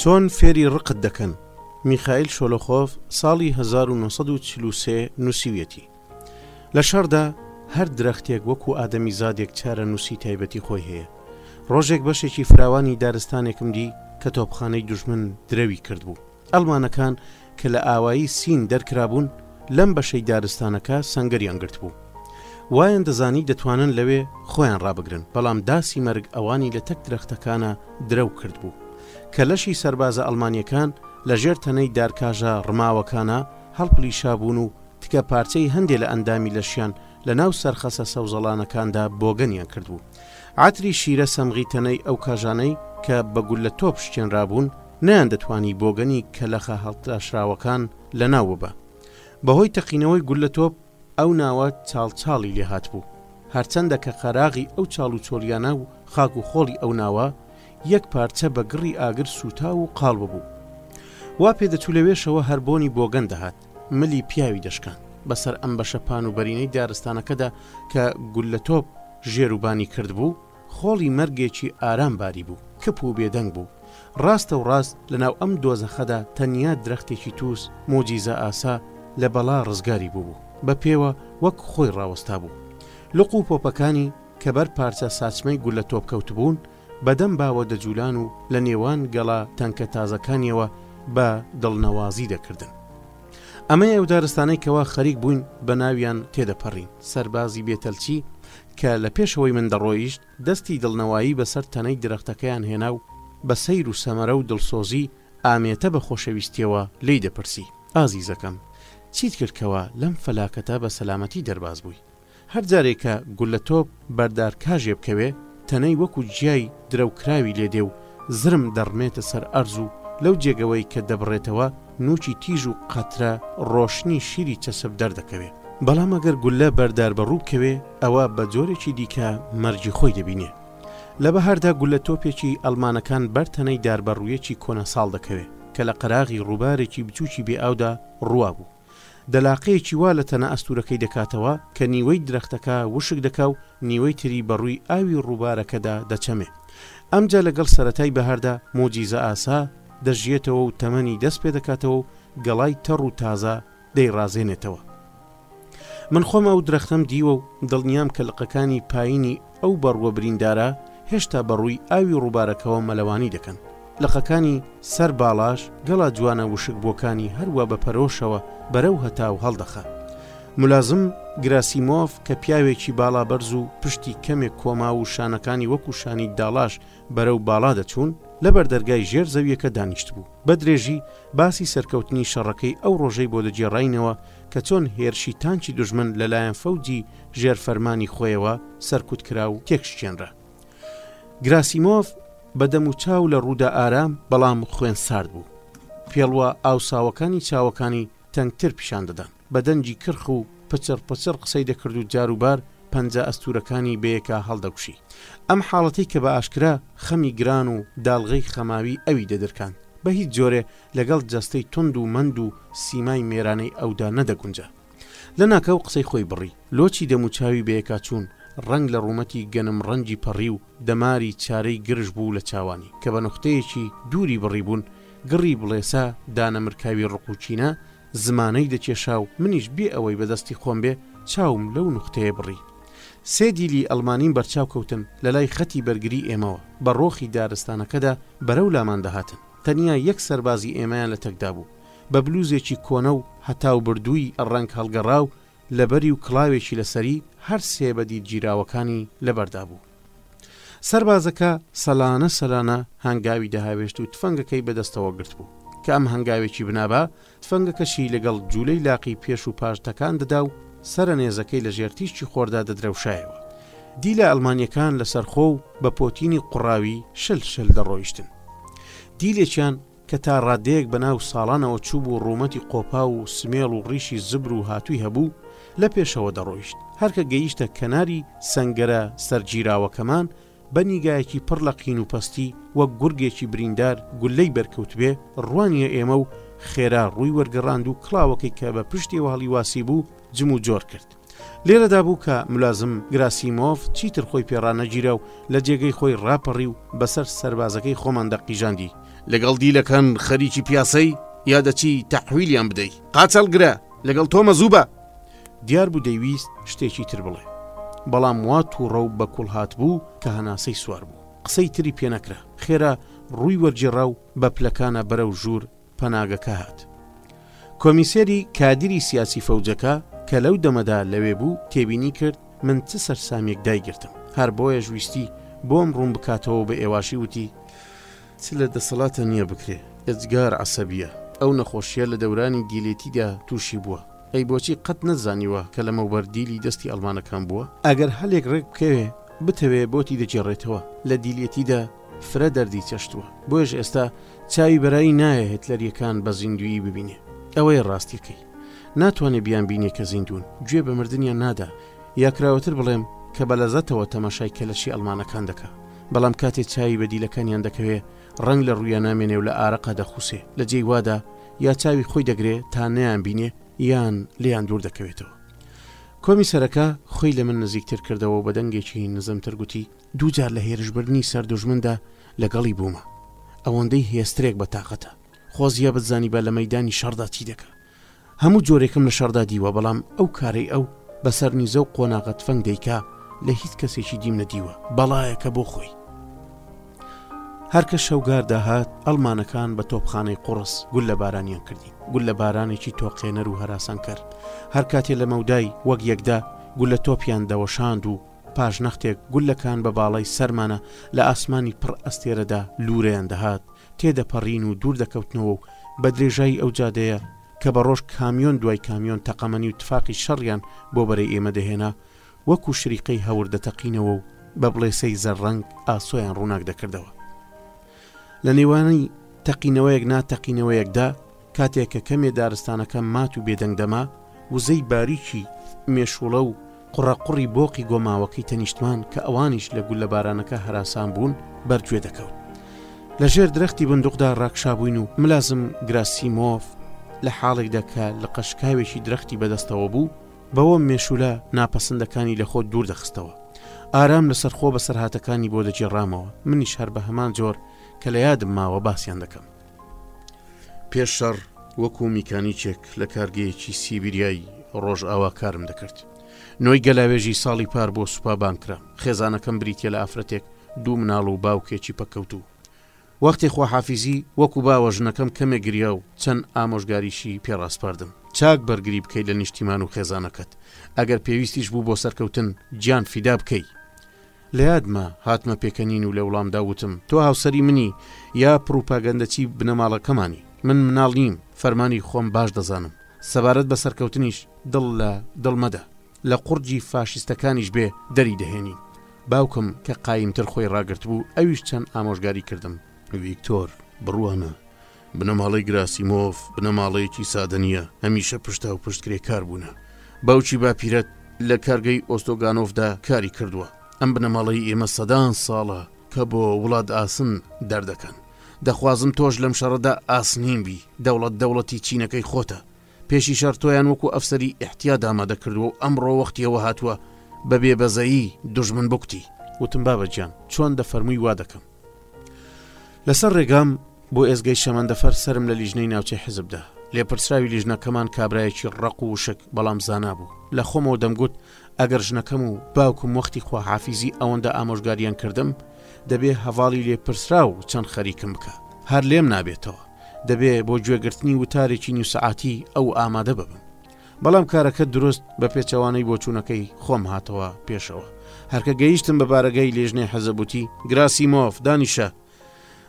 چۆن فێری ڕقت دەکەن میخائیل شۆلۆخۆف ساڵی 1940 نووسویەتی لە شەردا هەر درەختێک وەکو ئادەمی زادێک چارە نووسی تایبەتی خۆی هەیە ڕۆژێک بەشێکی فراوانی دارستانێکم دی کە تۆپخانەی دژمن درەوی کردبوو ئەڵمانەکان کە لە ئاوایی سین دەرکرابوون، لەم بەشەی دارستانەکە سەنگەریان گرتبوو. وایان دەزانی دەتوانن لەوێ خۆیان ڕابگرن، بەڵام داسی مەرگ ئەوانی لە تەک درەختەکانا درەو کردبوو. کە لەشی سەربازە ئەڵمانییەکان لە ژێر تەنەی دارکاژە ڕماوەکانا هەڵپلیشابوون و تکەپارچەی هەندێ لە ئەندامی لەشیان لە ناو سەرخەسە سەوزەڵانەکاندا بۆگەنیان کردبوو. عەتری شیرە سەمغی تەنەی ئەو کاژانەی کە بە گوللە تۆپ شکێنرابوون نەیاندەتوانی بۆگەنی کەلەخە هەڵتراشراوەکان لەناو ببا. بەهۆی تەقینەوەی گوللە تۆپ ئەو ناوە چاڵ چاڵی لێهاتبوو. هەرچەندە کە قەراغی ئەو چاڵ و چۆلیانە و خاک و خۆڵی ئەو ناوە یەک پارچە بە گڕی ئاگر سووتاو و قاڵ ببوو. وا پێدەچوو لەوێشەوە هەر بۆنی بۆگەن دەهات. ملی پیاوی دەشکاند بەسەر ئەم بەشە پان و بەرینەی دارستانەکەدا کە گوللە تۆپ ژێر و بانی کردبوو، خۆڵی مەرگێکی ئارام باری بوو، کپ و بێدەنگ بوو. ڕاستە و ڕاست لەناو ئەم دۆزەخەدا تەنیا درەختێکی تووس، موجیزە ئاسا، لە بەڵا ڕزگاری بووبوو. بە پێوە وەک خۆی ڕاوەستابوو. لق و پۆپەکانی کە بەر پارچە ساچمەی گوللە تۆپ کەوتبوون، بە دەم باوە دەجولان و لە نێوان گەڵا تەنکە تازەکانیەوە بە دڵ نەوازی دەکردن. ئەمەی ئەو دارستانەی کەوا خەریک بووین بە ناویان تێدەپەڕین. سەربازی بێ تەلچی کە لە پێشەوەی من دەڕۆیشت، دەستی دڵنەوایی بە سەر تەنەی درەختەکەیان هێنا و بە سەیر و سەمەرە و دڵسۆزی ئامێتە بە خۆشەویستیەوە لێی دەپرسی، ئازیزەکەم چیت کرد کەوا لەم فەلاکەتە بە سەلامەتی دەرباز بووی؟ هەر جارێ کە گوللە تۆپ بەر دارکاژێ بکەوێ، تەنەی وەکوو جیای درەو کراوی لێ دێ و زرم دەڕمێتە سەر ئەرز و لەو جێگەوەی کە دەبڕێتەوە نووکی تیژ و قەترە ڕۆشنی شیری چەسپ دەردەکەوێ. بەڵام ئەگەر گوللە بەر دار بە ڕوو بکەوێ، ئەوە بە جۆرێکی دیکە مەرگی خۆی دەبینێ. لە بەهاردا گوللە تۆپێکی ئەڵمانەکان بەر تەنەی داربەڕوویەکی کۆنەساڵ دەکەوێ کە لە قەراغی ڕووبارێکی بچووکی بێ ئاودا ڕووا بوو. دەلاقەیەکی وا لە تەنە ئەستوورەکەی دەکاتەوە کە نیوەی درەختەکە وشک دەکا و نیوەی تری بە ڕووی ئاوی ڕووبارەکەدا دەچەمێ. ئەمجا لەگەڵ سەرەتای بەهاردا موجیزەئاسا دەژیێتەوە و تەمەنی دەست پێ دەکاتەوە و گەڵای تەڕ و تازە دەیڕازێنێتەوە. من خۆم ئەو درەختەم دیوە و دڵنیام کە لقەکانی پایینی، ئەو بەڕووە بریندارە هێشتا بە ڕووی ئاوی ڕووبارەکەوە مەلەوانی دەکەن. لقەکانی سەر باڵاش گەڵا جوانە وشک بووەکانی هەر وا بە پەرۆشەوە بەرەو هەتاو هەڵدەخا. ملازم گراسیمۆف کە پیاوێکی باڵا بەرز و پشتی کەمێک کۆماو و شانەکانی وەکوو شانی داڵاش بەرەو باڵا دەچوون، لە بەر دەرگای ژێر زەوییەکە دانیشتبوو. بە درێژی باسی سەرکەوتنی شەڕەکەی ئەو ڕۆژەی بۆ دەگێڕاینەوە کە چۆن هێرشی تانکی دوژمن لە لایەن فەوجی ژێر فەرمانی خۆیەوە سەرکوت کرا و تێکشکێنرا. گراسیمۆڤ بە دەموچاو لە ڕوودا ئارام بەڵام خوێن سارد بوو. پێڵوە ئاوساوەکانی چاوەکانی تەنگتر پیشان دەدان. بە دەنگی کرخ و پچڕ پچڕ قسەی دەکرد و جاروبار پەنجە ئەستوورەکانی بەیەکا هەڵدەکوشی. ئەم حاڵەتەی کە بە ئاشکرا خەمی گران و داڵغەی خەماوی ئەوی دەدرکاند، بە هیچ جۆرێ لەگەڵ جەستەی توند و مەند و سیمای مێرانەی ئەودا نەدەگونجا. لەناکاو قسەی خۆی بڕی. لۆچی دەموچاوی بەیەکاچوون، ڕەنگ لە ڕوومەتی گەنم ڕەنگی پەڕی و دەماری چارەی گرژ بوو لە چاوانی، کە بە نوختەیەکی دووری بڕیبوون، گڕی بڵێسە، دانەمرکاوی ڕق و کینە، زمانەی دەکێشا و منیش بێ ئەوەی بە دەستی خۆم بێ، چاوم لەو نوختەیە بڕی. سێ دیلی ئەڵمانیم بەرچاو کەوتن، لەلای خەتی بەرگری ئێمەوە، بە ڕۆخی دارستانەکەدا بەرەو لامان دەهاتن. تەنیا یەک سەربازی ئێمەیان لەتەکدا بوو. بە بلوزێکی کۆنە و هەتاو بردووی ڕەنگ هەڵگەڕاو لەبەری و کڵاوێکی لەسەری هەر سێ بەدی گیراوەکانی لەبەردا بوو. سەربازەکە سەلانە سەلانە هەنگاوی دەهاوێشت و تفەنگەکەی بەدەستەوە گرتبوو. کە ئەم هەنگاوێکی بنابا، تفەنگەکەشی لەگەڵ جوولەی لاقی پێش و پاش تەکان دەدا و سەرە نێزەکەی لە ژێر تیشکی خۆردا دەدرەوشایەوە. دیلە ئەڵمانییەکان لەسەرخۆ و بە پۆتینی قوڕاوی شل شل دەڕۆیشتن. دیلێکیان کە تا ڕاددەیەک بە ناو ساڵانەوە چووبوو ڕوومەتی قۆپاو و سمێڵ و ڕیشی زبر و هاتووی هەبوو، لە پێشەوە دەڕۆیشت، هەر کە گەیشتە کەناری سەنگەرە سەر گیراوەکەمان، بە نیگایەکی پڕ لە قین و پەستی وەک گورگێکی بریندار گوللەی بەرکەوتبێ، ڕوانییە ئێمە و خێرا ڕووی وەرگەڕاند و کڵاوەکەی کە بە پشتیەوە هەڵیواسیبوو جموجۆر کرد. لێرەدا بوو کە ملازم گراسیمۆڤ چیتر خۆی پێ ڕانەگیرا و لە جێگەی خۆی ڕاپەڕی و بەسەر سەربازەکەی خۆماندا قیژاندی، لەگەڵ دیلەکان خەریکی پیاسەی، یا دەچی تەحویلیان بدەی؟ قاچاڵگرە! لەگەڵ تۆمە زوو بە! دیار بوو دەیویست شتێکی تر بڵێ، بەڵام وا تووڕە و بە کوڵ هاتبوو کە هەناسەی سوار بوو. قسەی تری پێ نەکرا. خێرا ڕووی وەرگێڕا و بە پلەکانا بەرەو ژوور پەناگەکە هات. کۆمیسەری کادری سیاسی فەوجەکە کە لەو دەمەدا لەوێ بوو تێبینی کرد من چ سەرسامیەک دایگرتم، هەر بۆیەش ویستی بۆم ڕوون بکاتەوەو بە ئێواشی وتی، چ لە دەسەڵاتە نیە بکرێ ئێجگار عەسەبیە، ئەو نەخۆشیە لە دەورانی دیلێتیدا توشی بووە، ئەی بۆچی قەت نەتزانیوە کە لەمەوبەر دیلی دەستی ئەڵمانەکان بووە؟ ئەگەر هەلێک ڕێک بکەوێ بتەوێ بۆتی دەگێڕێتەوە، لە دیلێتیدا فرە دەردی چەشتووە بۆیەش ئێستا چاوی بەرایی نایە هێتلەریەکان بە زیندوویی ببینێ ئەوەیە ڕاستیەکەی ناتوانێ بیان بینێ کە زیندوون گوێ بە مردنیان نادا یا کراوەتر بڵێم کە بە لەزەتەوە تەماشای کەلەشی ئەڵمانەکان دەکا بەڵام کاتێ چاوی بە دیلەکانیان دەکەوێ ڕەنگ لە ڕوویا نامێنێ و لە ئارەقە دەخوسێ لە جێی وادا یا چاوی خۆی دەگرێ تا نەیان بینێ یان لێیان دوور دەکەوێتەوە کۆمیسەرەکە خۆی لە من نزیکتر کردەوە و بە دەنگێکی نزمتر گوتی دوو جار لە هێرشبردنی سەر دوژمندا لەگەڵی بوومە. ئەوەندەی هێسترێک بە تاقەتە. خۆزیا بتزانیبا لە مەیدانی شەڕدا چی دەکا. هەموو جۆرێکم لە شەڕدا دیوە بەڵام ئەو کارەی ئەو بە سەر نیزە و قۆناغە تفەنگ دەیکا لە هیچ کەسێکی دیم نەدیوە. بەڵایەکە بۆ خۆی. هەر کە شەوگار داهات ئەڵمانەکان بە تۆپخانەی قوڕس گوللە بارانیان کردین. گوللە بارانێکی تۆقێنەر و هەراسانکەر. هەر کاتێ لە مەودای وەک یەکدا گوللە تۆپیان دەوەشاند و، پاش نەختێک گوللەکان بە باڵای سەرمانە لە ئاسمانی پڕ ئەستێرەدا لوورەیان دەهات، تێدەپەڕین و دوور دەکەوتنەوە و بە درێژایی ئەو جادەیە کە بە ڕۆژ کامیۆن دوای کامیۆن تەقەمەنی و تفاقی شەڕیان بۆ بەرەی ئێمە دەهێنا، وەکوو شریقەی هەور دەتەقینەوە و بە بڵێسەی زەرڕەنگ ئاسۆیان ڕووناک دەکردەوە. لە نێوانی تەقینەوەیەک نا تەقینەوەیەکدا، کاتێک کە کەمێ دارستانەکە مات و بێدەنگ دەما، وزەی باریکی مێشووڵە و قڕەقڕی بۆقی گۆماوەکەی تەنیشتمان کە ئەوانیش لە گوللەبارانەکە هەراسان بوون، بەرگوێ دەکەوت. لە ژێر درەختی بندوقدا ڕاکشابووین و ملازم گراسیمۆف لە حاڵێکدا کە لقە شکاوێکی درەختی بەدەستەوە بوو، بەوە مێشوولە ناپەسندەکانی لە خۆ دوور دەخستەوە. ئارام لەسەرخۆ بەسەرهاتەکانی بۆ دەگێڕامەوە، منیش هەر بە هەمان جۆر کە لە یادم ماوە باسیان دەکەم. پێش شەڕ وەکوو میکانیکێک لە کارگەیەکی سیبیریای ڕۆژئاوا کارم دەکرد. نۆی گەلاوێژی ساڵی پار بۆ سوپا بانگ کرام. خێزانەکەم بریتییە لە ئافرەتێک، دوو مناڵ و باوکێکی پەککەوتوو. وەختی خواحافیزی وەکو باوە ژنەکەم کەمێک گریا و چەند ئامۆژگاریشی پێ ڕاسپاردم چاک بەرگری بکەی لە نیشتیمان و خێزانەکەت ئەگەر پێویستیش بوو بۆ سەرکەوتن گیان فیدا بکەی لە یادمە هاتمە پێکەنین و لە وڵامدا وتم تۆ هاوسەری منی یا پڕوپاگەندەچی بنەماڵەکەمانی من مناڵ نیم فەرمانی خۆم باش دەزانم سەبارەت بە سەرکەوتنیش دڵ لە دڵ مەدە لە قوڕگی فاشیستەکانیش بێ دەری دەهێنین. باوکم کە قایمتر خۆی ڕاگرتبوو، ئەویش چەند ئامۆژگاری کردم. ڤیکتۆر، بڕوانە، بنەماڵەی گراسیمۆڤ بنەماڵەیەکی سادە نییە، هەمیشە پشتاوپشت کرێکار بوونە. باوکی باپیرەت لە کارگەی ئۆستۆگانۆفدا کاری کردووە. ئەم بنەماڵەی ئێمە سەدان ساڵە کە بۆ وڵات ئاسن دەردەکەن. دەخوازم تۆش لەم شەڕەدا ئاسنین بی. دەوڵەت دەوڵەتی چینەکەی خۆتە. پێشی شەڕ تۆیان وەکو ئەفسەری ئیحتیات ئامادە کردووە و ئەمڕۆ وەختی ئەوە هاتووە بە بێبەزەیی دوژمن بکوتی. وتم بابە گیان چۆن دەفەرمووی وا دەکەم. لەسەر رێگام بۆ ئێزگەی شەمەندەفەر سەرم لە لیژنەی ناوچەی حزب دا. لێپرسراوی لیژنەکەمان کابرایەکی رەق و وشک بەڵام زانا بوو. لە خۆمەوە دەمگوت ئەگەر ژنەکەم و باوکم وەختی خواحافیزی ئەوەندە ئامۆژگاریان کردم دەبێ هەڤاڵی لێپرسرا و چەند خەریکم بکە هەر لێم نابێتەوە دەبێ بۆ گوێگرتنی وتارێکی نیوسعاتی ئەو ئامادە ببم بەڵام کارەکە دروست بە پێچەوانەی بۆچوونەکەی خۆم هاتەوە پێشەوە هەرکە گەیشتم بە بارەگای لێژنەی حەزەبوتی گراسیمۆف دانیشە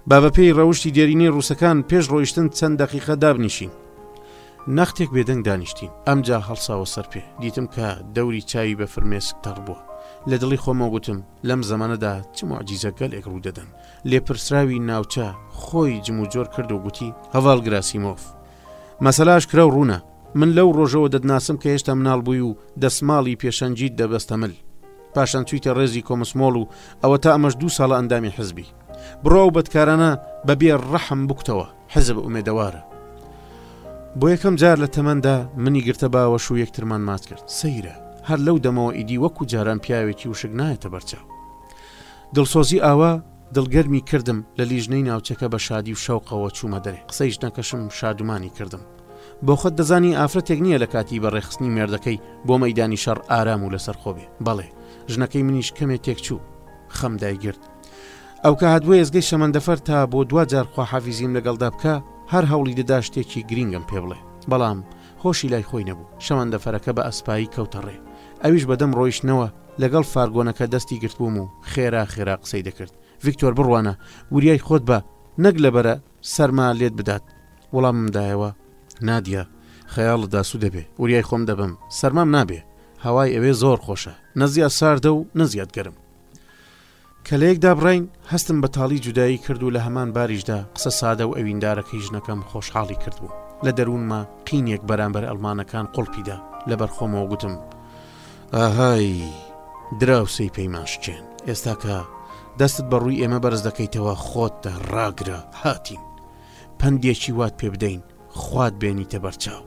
با بەپێی ڕەوشی دێرینەی ڕووسەکان پێش ڕۆیشتن چەند دەقیقە دابنیشین نەختێک بێدەنگ دانیشتین ئەمجا هەڵساوە سەر پێ دیتم کە دەوری چاوی بە فرمێسک تەڕ بووە لە دڵی خۆمە گوتم لەم زەمانەدا چ معجیزە گەلێک ڕوودەدەن لێ پرسراوی ناوچە خۆی جموجۆر کرد و گوتی هەواڵ گراسیمۆف مەسەلاش کرا و ڕوونە من لەو ڕۆژەوە دەتناسم کە هێشتا مناڵ بووی و دەسماڵی پێشەنگیت دەبەستە مل. پاشان چوویتە ڕێزی کۆمسمۆڵ و ئەوەتا ئەمەش دوو ساڵە ئەندامی حزبی. بڕۆ ئەو بەدکارانە بە بێ ڕەحم بکوتەوە، حزب ئومێدەوارە. بۆ یەکەم جار لە تەمەندا منی گرتە باوەش و یەکترمان مات کرد. سەیرە! هەر لەو دەمەوە ئیدی وەکو جاران پیاوێکی وشک نایەتە بەرچاو. دڵسۆزی ئاوا دڵگەرمی کردم، لە لیژنەی ناوچەکە بە شادی و شەوقەوە چوومە دەرێ. قسەی ژنەکەشم شادومانی کردم. بۆخۆت دەزانی ئافرەتێک نییە لەکاتی بەڕێخستنی مێردەکەی بۆ مەیدانی شەڕ ئارام و لەسەرخۆ بێ بەڵێ ژنەکەی منیش کەمێ تێکچوو خەم دایگرت ئەوکە هات بۆ ئێزگەی شەمەندەفەر تا بۆ دوا جار خواحافیزیم لەگەڵدا بکە هەر هەوڵی دەدا شتێکی گرینگم پێ بڵێ بەڵام هۆشی لای خۆی نەبوو شەمەندەفەرەکە بە ئەسپایی کەوتەڕێ ئەویش بەدەم ڕۆیشتنەوە لەگەڵ فارگۆنەکە دەستی گرتبووم و خێرا خێرا قسەی دەکرد ڤیکتۆر بڕوانە وریای خۆت بە نەک لەبەرە سەرما لێت بدات وڵامم دایەوە. نادیە خەیاڵت ئاسو دەبێ وریای خۆم دەبم سەرمام نابێ هەوای ئەوێ زۆر خۆشە نە زیاد ساردە و نە زیاد گەرم. کە لەیەک دابڕین هەستم بە تاڵی جودایی کرد و لە هەمان باریشدا قسە سادە و ئەویندارەکەی ژنەکەم خۆشحاڵی کردبوو لە دەروونما قینێک بەرامبەر ئەڵمانەکان قوڵپیدا لەبەرخۆمەوە گوتم ئاهای دراوسێی پەیمان شکێن ئێستا کە دەستت بە ڕووی ئێمە بەرز دەکەیتەوە خۆت ڕاگرە هاتین پندێکی وات پێ بدەین خوات بێنیتە بەرچاو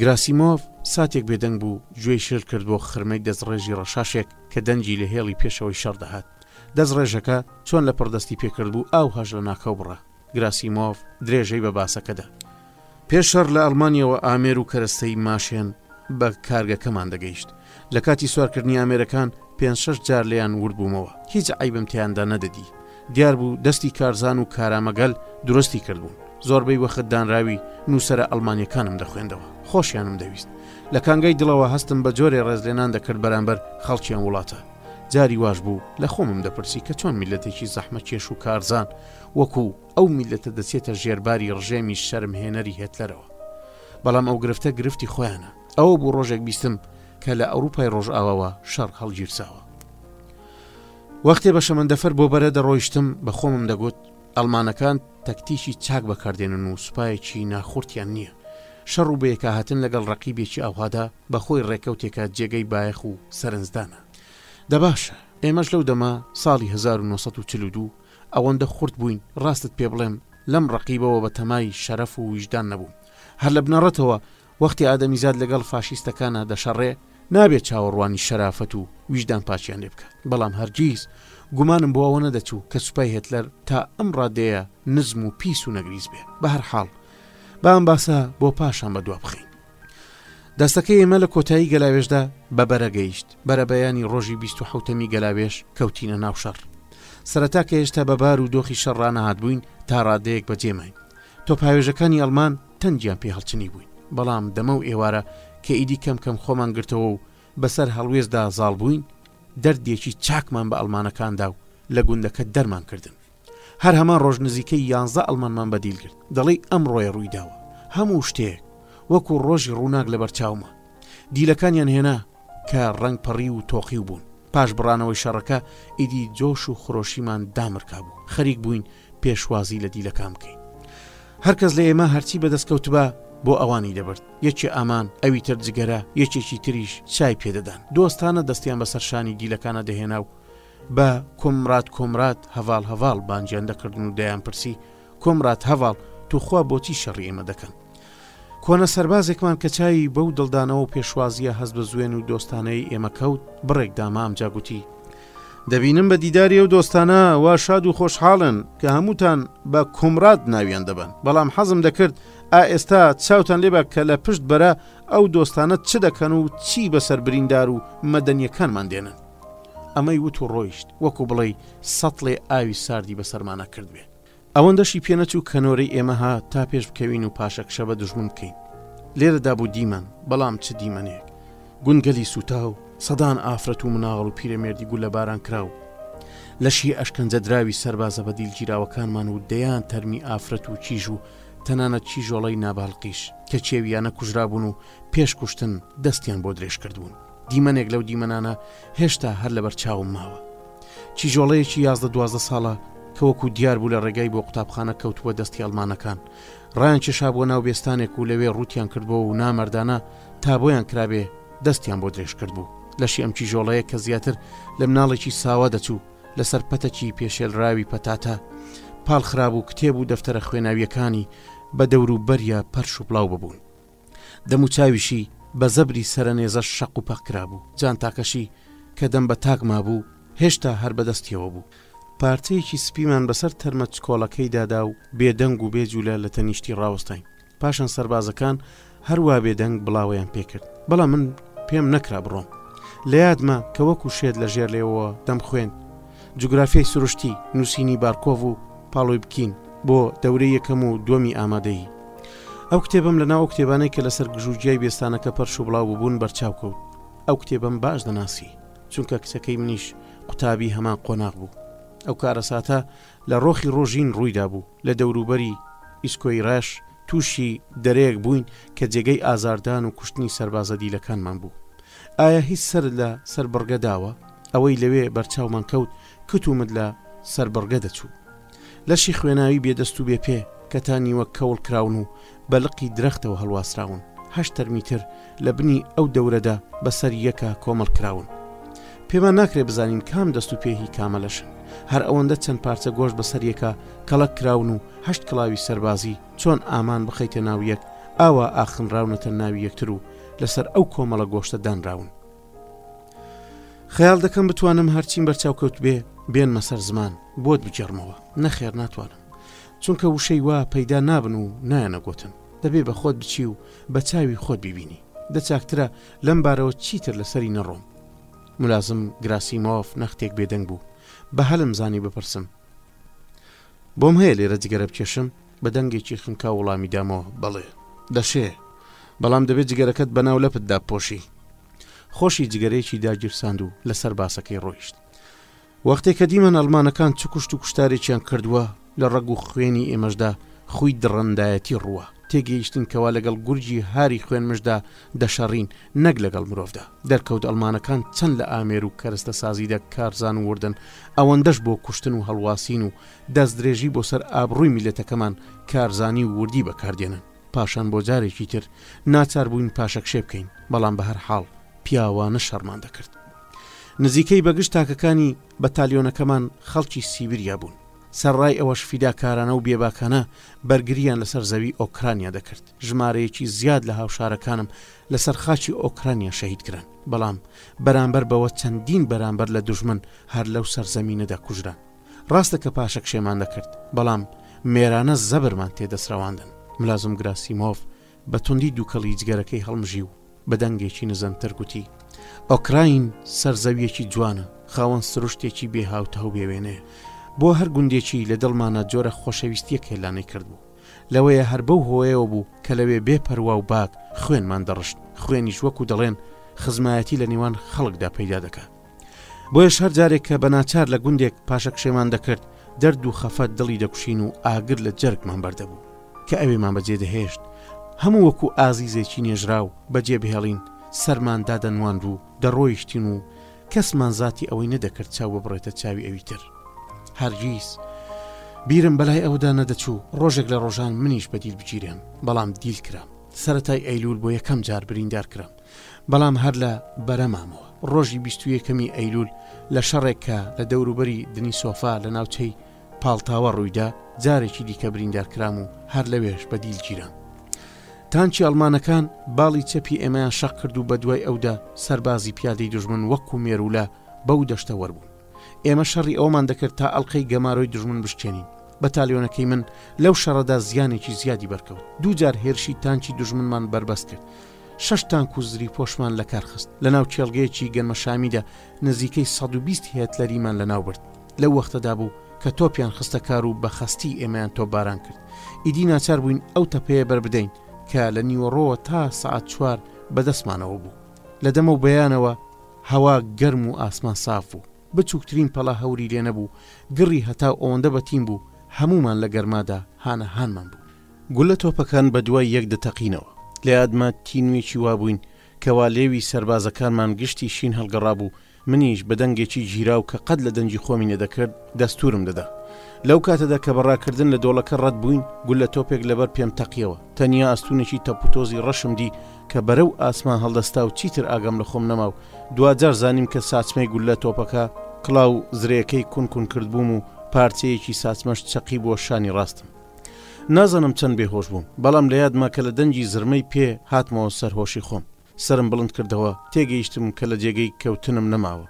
گراسیمۆڤ ساتێک بێدەنگ بوو گوێی شل کرد بۆ خرمەی دەستڕێژی ڕەشاشێک کە دەنجی لە هێڵی پێشەوەی شەڕ دەهات دەست ڕێژەکە چۆن لە پڕدەستی پێکرد بوو ئاو هەش لە ناکاو بڕە گراسیمۆڤ درێژەی بە باسەکەدا. پێش شەڕ لە ئەڵمانیەوە ئامێر و کەرەستەی ماشێن بە کارگەکەمان دەگەیشت لە کاتی سوارکردنی ئامێرەکان پێ شش جار لێیان وردبوومەوە هیچ عیبم تیاندا نەدەدی دیار بوو دەستی کارزان و کارامەگەل درستی کردبوون زۆربەی وەخت دانراوی نووسرە ئەلمانیەکانم دەخوێندەوە خۆشیانم دەویست لە کانگای دڵەوە هەستم بە جۆرێ ڕێزلێنان دەکرد بەرامبەر خەڵکیان وڵاتە جاری واش بوو لە خۆمم دەپرسی کە چۆن میلەتێکی زەحمە کێش و کارزان وەکو ئەو میللەتە دەچێتە ژێرباری ڕژێمی شەرم هێنەری هێتلەرەوە بەڵام ئەو گرفتە گرفتی خۆیانە ئەوە بوو ڕۆژێک بیستم کە لە ئەوروپای ڕۆژئاواوە شەڕ هەڵگیرساوە وەختێ بە شەمەندەفەر بۆ بەرە دەڕۆیشتم بە خۆمم دەگوت ئەڵمانەکان تەکتیکی چاک بەکاردێنن و سوپایەکی ناخورتیان نییە شەڕ و بەیەکە هاتن لەگەڵ ڕقیبێکی ئاوهادا بەخۆی ڕێکەوتێکە جێگەی بایەخ و سەرنجدانە دەباشە ئێمەش لەو دەما ساڵی 1942 ئەوەندە خورت بووین ڕاستت پێ بڵێم لەم ڕەقیبەوە بە تەمای شەرەف و ویژدان نەبووم هەر لە بنەڕەتەوە وەختی ئادەمیزاد لەگەڵ فاشیستەکانا دەشەڕێ نابێ چاوەڕوانی شەرافەت و ویژدان پاکیان لێ بکا بەڵام هەرگیز گومانم بۆ ئەوە نەدەچوو کە سوپای هێتلەر تا ئەم ڕادەیە نزم و پیس و نەگریس بێ بە هەر حاڵ با ئەم باسە بۆ پاشان بە دوا بخەین. دەستەکەی ئێمە لە کۆتایی گەلاوێشدا بە بەرە گەیشت بەرەبەیانی ڕۆژی 27می گەلاوێش کەوتینە ناو شەڕ سەرەتا کە هێشتا بە بار و دۆخی شەڕانە هاتبووین تا ڕادەیەک بەجێماین تۆ پاوێژەکانی ئەلمان تەنجیان پێ هەڵچنی بووین بەڵام دەمە و ئێوارە کە ئیدی کەم کەم خۆمان گرتەوە و بەسەر هەڵوێستدا زاڵ بووین دەردێکی چاکمان بە ئەلمانەکاندا و لە گوندەکە دەرمان کردن هەر هەمان ڕۆژ نزیکەی یانزە ئەڵمانمان بە دیل گرت. دەڵێی ئەمڕۆیە ڕووی داوە. هەموو شتێک وەکوو ڕۆژی ڕووناک لەبەر چاومە. دیلەکانیان هێنا کە ڕەنگ پەڕیو و تۆقیو بوون. پاش بڕانەوەی شەڕەکە ئیدی جۆش و خرۆشیمان دامرکا بوو. خەریک بووین پێشوازی لە دیلەکان بکەین. هەر کەس لە ئێمە هەرچی بە دەست کەوتبا بۆ ئەوانی دەبرد. یەکێ ئامان، ئەوی تر جگەرە، یەکێکی تریش چای پێ دەدان. دۆستانە دەستیان بە سەر شانی دیلەکانە دەهێنا و بە، کۆمڕاد کۆمڕاد هەڤاڵ هەڤاڵ، بانگیان دەکردن و دەیانپرسی، کۆمڕاد هەڤاڵ، توخوا بۆچی شەڕی ئێمە دەکەن؟ کۆنە سەربازێکمان کە چاوی بەو دڵدانەوە و پێشوازییە هەستبەزوێن و دۆستانەیەی ئێمە کەوت، بڕێک داما ئەمجا گوتی، دەبینم بە دیداری ئەو دۆستانە وا شاد و خۆشحاڵن کە هەمووتان بە، کۆمڕاد، ناویان دەبەن، بەڵام حەزم دەکرد ئا ئێستا چاوتان لێ بە کە لە پشت بەرە ئەو دۆستانە چ دەکەن و چی بەسەر بریندار و مەدەنییەکانمان دێنن. ئەمەی وت و ڕۆیشت وەکو بڵێی سەتڵێ ئاوی ساردی بەسەرمانە کردبێ. ئەوەندەشی پێ نەچوو کە نۆرەی ئێمە هات تا پێش بکەوین و پاشەکشە بە دوژمن بکەین. لێرەدا بوو دیمەن، بەڵام چ دیمەنێک! گوندگەلی سووتاو، سەدان ئافرەت و مناڵ و پیرەمێردی گوللەبارانکراو، لەشی ئەشکەنجەدراوی سەربازە بەدیلگیراوەکانمان و دەیان تەرمی ئافرەت و کیژ و تەنانەت کیژۆڵەی نابالغیش کە کێوییانە کوژرابوون و پێش کوشتن دەستیان بۆ درێژکردبوون. دیمەنێک لەو دیمەنانە هێشتا هەر لەبەر چاوم ماوە. کیژۆڵەیەکی یازدە دوازدە ساڵە کە وەکو دیار بوو لە ڕێگای بۆ قوتابخانە کەوتبووە دەستی ئەڵمانەکان. ڕایان کێشابووە ناو بێستانێک و لەوێ ڕووتیان کردبووە و نامەردانە تا بۆیان کرابێ دەستیان بۆ درێژ کردبوو. لەشی ئەم کیژۆڵەیە کە زیاتر لە مناڵێکی ساوا دەچوو، لەسەر پەتەکی پێشێلراوی پەتاتە پاڵ خرابوو، کتێب و دەفتەرە خوێناوییەکانی بە دەوروبەریا پەرش و بڵاو ببوون. دەم و چاویشی بە زەبری سەرە نێزەش شەق و پەق کرابوو، جانتاکەشی کە دەم بە تاک مابوو، هێشتا هەر بە دەستیەوە بوو. پارچەیەکی سپیمان بەسەر تەرمە چکۆڵەکەیدا دا و بێ دەنگ و بێ جوولە لە تەنیشتی ڕاوەستاین. پاشان سەربازەکان هەر وا بێ دەنگ بڵاوەیان پێ کرد. بەڵام من پێم نەکرا بڕۆم. لە یادمە کە وەکوو شێت لە ژێر لێوەوە دەمخوێند. جوگرافیای سروشتی، نووسینی بارکۆڤ و پاڵویبکین، بۆ دەورەی یەکەم و دووەمی ئامادەیی. ئەو کتێبەم لە ناو ئەو کتێبانەی کە لەسەر گژوگیای بێستانەکە پەرش و بڵاو ببوون بەرچاو کەوت. ئەو کتێبەم باش دەناسی، چونکە کچەکەی منیش قوتابی هەمان قۆناغ بوو. ئەو کارەساتە لە ڕۆخی ڕۆژین ڕووی دابوو، لە دەوروبەری ئیسکۆیراش تووشی دەرەیەک بووین کە جێگەی ئازاردان و کوشتنی سەربازە دیلەکانمان بوو. ئایا هیچ سەرت لە سەر بڕگە داوە؟ ئەوەی لەوێ بەرچاومان کەوت کت و مت لە سەر بڕگە دەچوو لەشی خوێناوی بێ دەست و بێ پێ کە تا نیوەک کەوڵ کراون و بە لقی درەختەوە هەڵواسراون هەشت تەرمی تر لە بنی ئەو دەورەدا بەسەر یەکە کۆمەڵ کراون پێمان ناکرێ بزانین کام دەست و پێهی کامەلەشن هەر ئەوەندە چەند پارچە گۆش بەسەر یەکە کەڵک کراون و هەشت کڵاوی سەربازی چۆن ئامان بخەیتە ناو یەک ئاوا ئاخنراونەتە ناوی یەکتر و لەسەر ئەو کۆمەڵە گۆشتە دانراون خەیاڵ دەکەم بتوانم هەرچیم بەرچاو کەوتبێ بێنمە سەر زمان بۆت بگێڕمەوە نەخێر ناتوانم چونکە وشەی وا پەیدا نابن و نایەنە گوتن دەبێ بە خۆت بچی و بە چاوی خۆت ببینی دەچاکترە لەم بارەوە چیتر لەسەری نەڕۆم ملازم گراسی مۆف نەختێک بێدەنگ بوو بە هەلم زانی بپرسم بۆم هەیە لێرە جگەرە بکێشم بە دەنگێکی خنکاو وڵامی دامەوە، بەڵێ، دەشێ، بەڵام دەبێ جگەرەکەت بە ناو لەپت دابپۆشی. خۆشی جگەرەیەکی داگیرساند و لە سەر باسەکەی ڕۆیشت. وەختێ کە دیمان ئەڵمانەکان چ کوشت و کوشتارێکیان کردووە، لە ڕەگ و خوێنی ئێمەشدا خووی دڕەندایەتی ڕووە، تێگەیشتین کەوا لەگەڵ گورگی هاری خوێنمژدا دەشەڕین نەک لەگەڵ مرۆڤدا. دەرکەوت ئەڵمانەکان چەند لە ئامێر و کەرەستەسازیدا کارزان و وردن، ئەوەندەش بۆ کوشتن و هەڵواسین و دەستدرێژی بۆ سەر ئابڕووی میللەتەکەمان کارزانی و وردی بەکاردێنن، پاشان بۆ جارێکی تر ناچار بووین پاشەکشێ بکەین، بەڵام بەهەر حاڵ پیاوانە شەڕمان دەکرد. نزیکەی بە گشت تاکەکانی بەتالیۆنەکەمان خەڵکی سیبریا بوون. سەرڕای ئەوەش فیداکارانە و بێباکانە بەرگرییان لەسەر زەوی ئۆکرانیا دەکرد. ژمارەیەکی زیاد لە هاوشارەکانم لەسەر خاکی ئۆکرانیا شەهید کران، بەڵام بەرامبەر بەوە چەندین بەرامبەر لە دوژمن هەر لەو سەرزەمینەدا کوژران. ڕاستە کە پاشەکشێمان دەکرد، بەڵام مێرانە زەبرمان تێ دەسرەواندن. ملازم گراسیمۆڤ بە توندی دووکەڵی جگەرەکەی هەڵمژی و بە دەنگێکی نزمتر گوتی، ئۆکراین سەرزەوییەکی جوانە، خاوەن سروشتێکی بێهاوتا و بێوێنەیە. بۆ هەر گوندێکی لە دڵمانا جۆرە خۆشەویستییەک هێلانەی کردبوو. لەوەیە هەر بەو هۆیەوە بوو کە لەوێ بێ پەروا و باک خوێنمان دەڕشت، خوێنیش وەکوو دەڵێن خزمایەتی لە نێوان خەڵکدا پەیدا دەکات. بۆیەش هەر جارێک کە بە ناچار لە گوندێک پاشەکشێمان دەکرد دەرد و خەفەت دڵی دەکوشین و ئاگر لە جەرگمان بەردەبوو کە ئەوێمان بەجێ دەهێشت هەموو وەکو ئازیزێکی نێژرا و بەجێ بهێڵین سەرمان دادەنواند و دەڕۆیشتین و کەسمان زاتی ئەوەی نەدەکرد چاو ببڕێتە چاوی ئەوی تر هەرگیز بیرم بەلای ئەودا نەدەچوو ڕۆژێک لە ڕۆژان منیش بەدیل بگیرێن بەڵام دیل کرام سەتای ئەیلول بۆ یەکەم جار بریندار کرام بەڵام هەر لە بەرە مامەوە ڕۆژی بیست و یەکەمی ئەیلول لە شەڕێک کە لە دەوروبەری دنیسۆفا لە ناوچەی پاڵتاوە ڕوویدا جارێکی دیکە بریندار کرام و هەر لەوێش بە دیل گیرام. تانکی ئەڵمانەکان باڵی چەپی ئێمەیان شەق کرد و بەدوای ئەودا سەربازی پیادەی دوژمن وەکو مێروولە بەو دەشتە وەربوون. ئێمە شەڕی ئەوەمان دەکرد تا ئەڵقەی گەمارۆی دوژمن بشکێنین. بەتالیۆنەکەی من لەو شەڕەدا زیانێکی زیادی بەرکەوت. دوو جار هێرشی تانکی دوژمنمان بەربەست کرد. شەش تانک و زریپۆشمان لەکارخست، لەناو کێڵگەیەکی گەنمەشامیدا نزیکەی سەد و بیست هێتلەریمان لەناوبرد، لەو وەختەدا بوو کە تۆپیان خستە کار و بەخەستی ئێمەیان تۆپباران کرد، ئیدی ناچاربووین ئەو تەپەیە بەربدەین کە لە نیوەڕۆوە تا سەعات چوار بەدەستمانەوە بوو. لە دەمەوبەیانەوە هەوا گەرم و ئاسمان ساف بوو، بچووکترین پەڵە هەوری لێنەبوو، گڕی هەتاو ئەوەندە بەتین بوو هەموومان لە گەرمادا هانەهانمان بوو. گولە تۆپەکان بە دوای یەک دەتەقینەوە. لە یادمە تینوێکی وا بووین کە وا لێوی سەربازەکانمان گشتی شین هەڵگەڕابوو، منیش بە دەنگێکی گیراو کە قەت لە دەنگی خۆمی نەدەکرد دەستوورم دەدا. لەو کاتەدا کە بە ڕاکردن لە دۆڵەکە ڕەت بووین، گولە تۆپێک لەبەر پێم تەقیەوە. تەنیا ئەستوونێکی تەپوتۆزی ڕەشم دی کە بەرەو ئاسمان هەڵدەستا و چیتر ئاگام لە خۆم نەما و دواجار زانیم کە ساچمەی گولە تۆپەکە کڵاو زرێکەی کون کون کردبووم و پارچەیەکی ساچمەش چەقیبووە شانی ڕاستم. نازانم چەند بێ هۆش بووم، بەڵام لە یادمە کە لە دەنگی زرمەی پێ هاتمەوە سەر هۆشی خۆم. سەرم بڵند کردەوە، تێگەیشتم کە لە جێگەی کەوتنم نەماوە.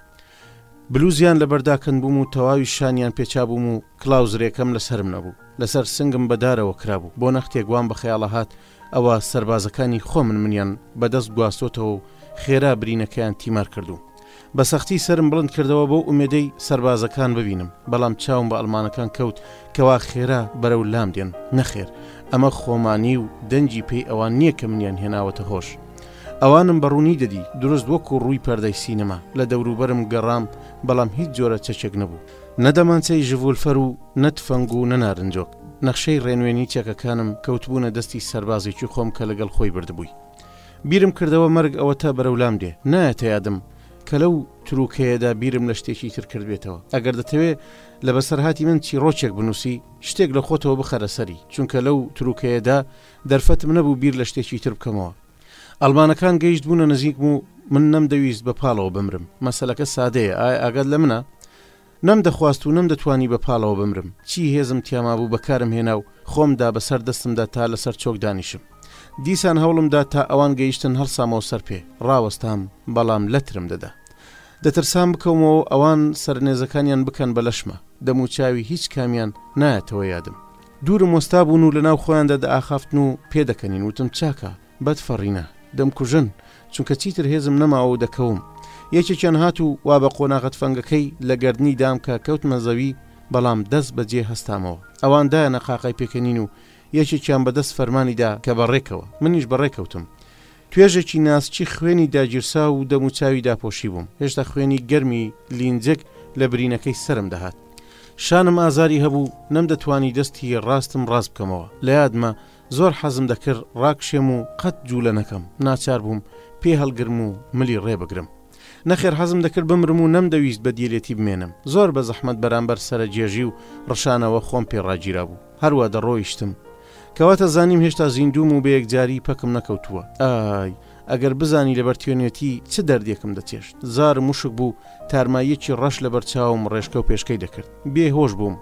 بلوزیان لە بەر داکەندبووم و تەواوی شانیان پێچابووم و کڵاو زرێکەم لە سەرم نەبوو. لە سەر سنگم بە دارەوە کرابوو. بۆ نەختێک وام بە خەیاڵە هات ئەوا سەربازەکانی خۆمن منیان بە دەست گواستۆتەوە و خێرا برینەکەیان تیمار کردووم. بە سەختی سەرم بڵند کردەوە بەو ئومێدەی سەربازەکان ببینم، بەڵام چاوم بە ئەڵمانەکان کەوت کەوا خێرا بەرەو لام دێن، نەخێر ئەمە خۆمانی و دەنگی پێی ئەوان نییە کە منیان هێناوەتە هۆش. ئەوانم بە ڕوونی دەدی، دروست وەکو ڕووی پەردەی سینەما. لە دەوروبەرم گەڕام، بەڵام هیچ جۆرە چەکێک نەبوو. نە دەمانچەی ژڤولفەر و نە تفەنگ و نە نارنجۆک، نەخشەی ڕێنوێنی چەکەکانم کەوتبوونە دەستی سەربازێکی خۆم کە لەگەڵ خۆی بردبووی. بیرم کردەوە مەرگ ئەوەتا بەرەو لام دێ، نایەتە یادم کە لەو ترووکەیەدا بیرم لە شتێکی تر کردبێتەوە. ئەگەر دەتەوێ لە بەسەرهاتی من چیڕۆکێک بنووسی، شتێک لە خۆتەوە بخەرە سەری، چونکە لەو ترووکەیەدا دەرفەتم نەبوو بیر لە شتێکی تر بکەمەوە. ئەڵمانەکان گەیشتبوونە نزیکم و من نەمدەویست بە پاڵەوە بمرم. مەسەلەکە سادەیە، ئایا ئاگات لە منە؟ نەمدەخواست و نەمدەتوانی بە پاڵەوە بمرم. چی هێزم تیا مابوو بەکارم هێنا و خۆم دا بەسەر دەستمدا تا لەسەر چۆک دانیشم. دیسان هەوڵم دا تا ئەوان گەیشتن هەڵسامەوە سەر پێ. ڕاوەستام، بەڵام لەترم دەدا. دەترسام بکەومەوە و ئەوان سەرنێزەکانیان بکەن بە لەشما. دەموچاوی هیچ کامیان نایەتەوە یادم. دوورم وەستابوون و لەناو خۆیاندا دەئاخافتن و پێدەکەنین، وتم، چاکە، بەد فەڕینە، دەمکوژن، چونکە چیتر هێزم نەماوە و دەکەوم. یەکێکیان هات و وا بە قۆناغە تفەنگەکەی لە گەردنی دام کە کەوتمە زەوی، بەڵام دەست بە جێ هەستامەوە. ئەوان دایانە قاقای پێکەنین و یەکێکیان بە دەست فەرمانی دا کە بەڕێکەوە. منیش بەڕێکەوتم. توێژێکی ناسکی خوێنی داگیرساو و دەم و چاوی داپۆشیبووم، هێشتا خوێنی گەرمی لینجک لە برینەکەی سەرم دەهات. شانم ئازاری هەبوو، نەمدەتوانی دەستی ڕاستم ڕاست بکەمەوە. لە یادمە زۆر حەزم دەکرد ڕاکشێم و قەت جوولە نەکەم، ناچار بووم پێ هەڵگرم و ملی ڕێ بگرم. نەخێر حەزم دەکرد بمرم و نەمدەویست بە دیلێتی بمێنم. زۆر بە زەحمەت بەرامبەر سەرەگێژی و ڕشانەوە خۆم پێ ڕاگیرابوو. هەروا دەڕۆیشتم. کەواتە زانیم هێشتا زیندووم و بەیەکجاری پەکم نەکەوتووە. ئای، ئەگەر بزانی لەبەر توێنێتی چ دەردێکم دەچێشت. زارم وشک بوو، تارماییەکی ڕەش لەبەر چاوم ڕێشکە و پێشکەی دەکرد. بێ هۆش بووم.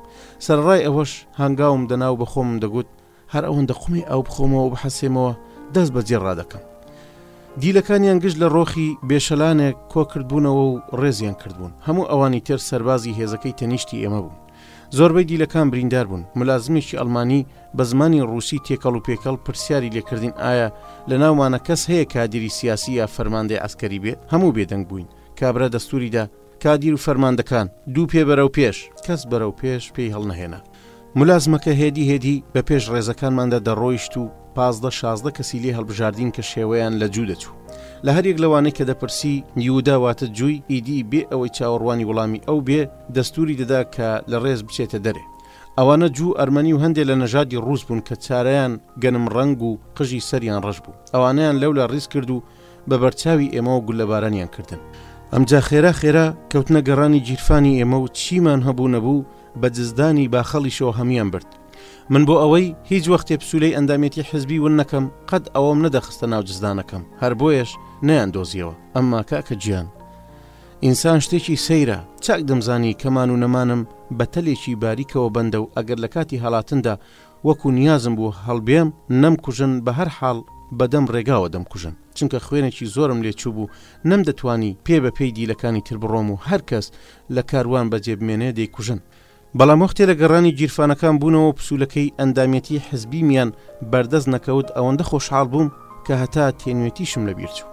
سەرەڕای ئەوەش، هانگاوم دەنا و بە خۆمم دەگوت، هەر ئەوەندە قومەی ئاو بخۆمەوە و بحەسێمەوە، دەست بەجێ ڕادەکەم. دیلەکانیان گشت لە ڕۆخی بێ شەلانێک کۆ کردبوونەوە و ڕێزیان کردبوون. هەموو ئەوانی تر سەربازی هێزەکەی تەنیشتی ئێمە بوون. زۆربەی دیلەکان بریندار بوون. ملازمێکی ئەڵمانی بە زمانی ڕووسی تێکەڵ و پێکەڵ پرسیاری لێ کردین ئایا لە ناومانە کەس هەیە کادیری سیاسی یا فەرماندەی عەسکەری بێت؟ هەموو بێدەنگ بووین. کابرا دەستووری دا، کادیر و فەرماندەکان، دوو پێ بەرەو پێش! کەس بەرەو پێش پێی هەڵنەهێنا. ملازمەکە هێدی هێدی بە پێش ڕێزەکانماندا دەڕۆیشت و پازدە شازدە کەسی لێ هەڵبژاردین کە شێوەیان لە جوو دەچوو. لە هەر یەک لەوانەی کە دەپرسی، یودا واتە جووی؟ ئیدی بێ ئەوەی چاوەڕوانی وڵامی ئەو بێ، دەستوری دەدا کە لە ڕێز بچێتە دەرێ. ئەوانە جوو و ئەرمەنی و هەندێ لە نەژادی ڕووس بوون کە چارەیان گەنم ڕەنگ و قژی سەریان ڕەش بوو. ئەوانەیان لەولا ڕیز کرد و بە بەرچاوی ئێمەوە گوللەبارانیان کردن. ئەمجا خێرا خێرا کەوتنە گەڕانی گیرفانی ئێمە و چیمان هەبوو نەبوو بە جزدانی باخەڵیشەوە هەموویان برد. من بۆ ئەوەی هیچ وەختێ پسوولەی ئەندامێتی حزبی ون نەکەم قەت ئەوەم نەدەخستە ناو جزدانەکەم. هەر بۆیەش نەیاندۆزییەوە. ئەمما کاکە گیان! ئینسان شتێکی سەیرە، چاک دەمزانی کە مان و نەمانم بە تەلێکی باریکەوە بەندە و ئەگەر لە کاتی هەڵاتندا وەکو نیازم بوو هەڵبێم نەمکوژن بە هەر حاڵ بە دەم ڕێگاوە دەمکوژن چونکە خوێنێکی زۆرم لێ چووبوو نەمدەتوانی پێ بە پێی دیلەکانی تر بڕۆم و هەر کەس لە کاروان بەجێ بمێنێ دەیکوژن بەڵام وەختێ لە گەڕانی گیرفانەکان بوونەوەو پسولەکەی ئەندامێتی حزبیمیان بەردەست نەکەوت ئەوەندە خۆشحاڵ بووم کە هەتا تێنوێتیشم لە بیر چوو.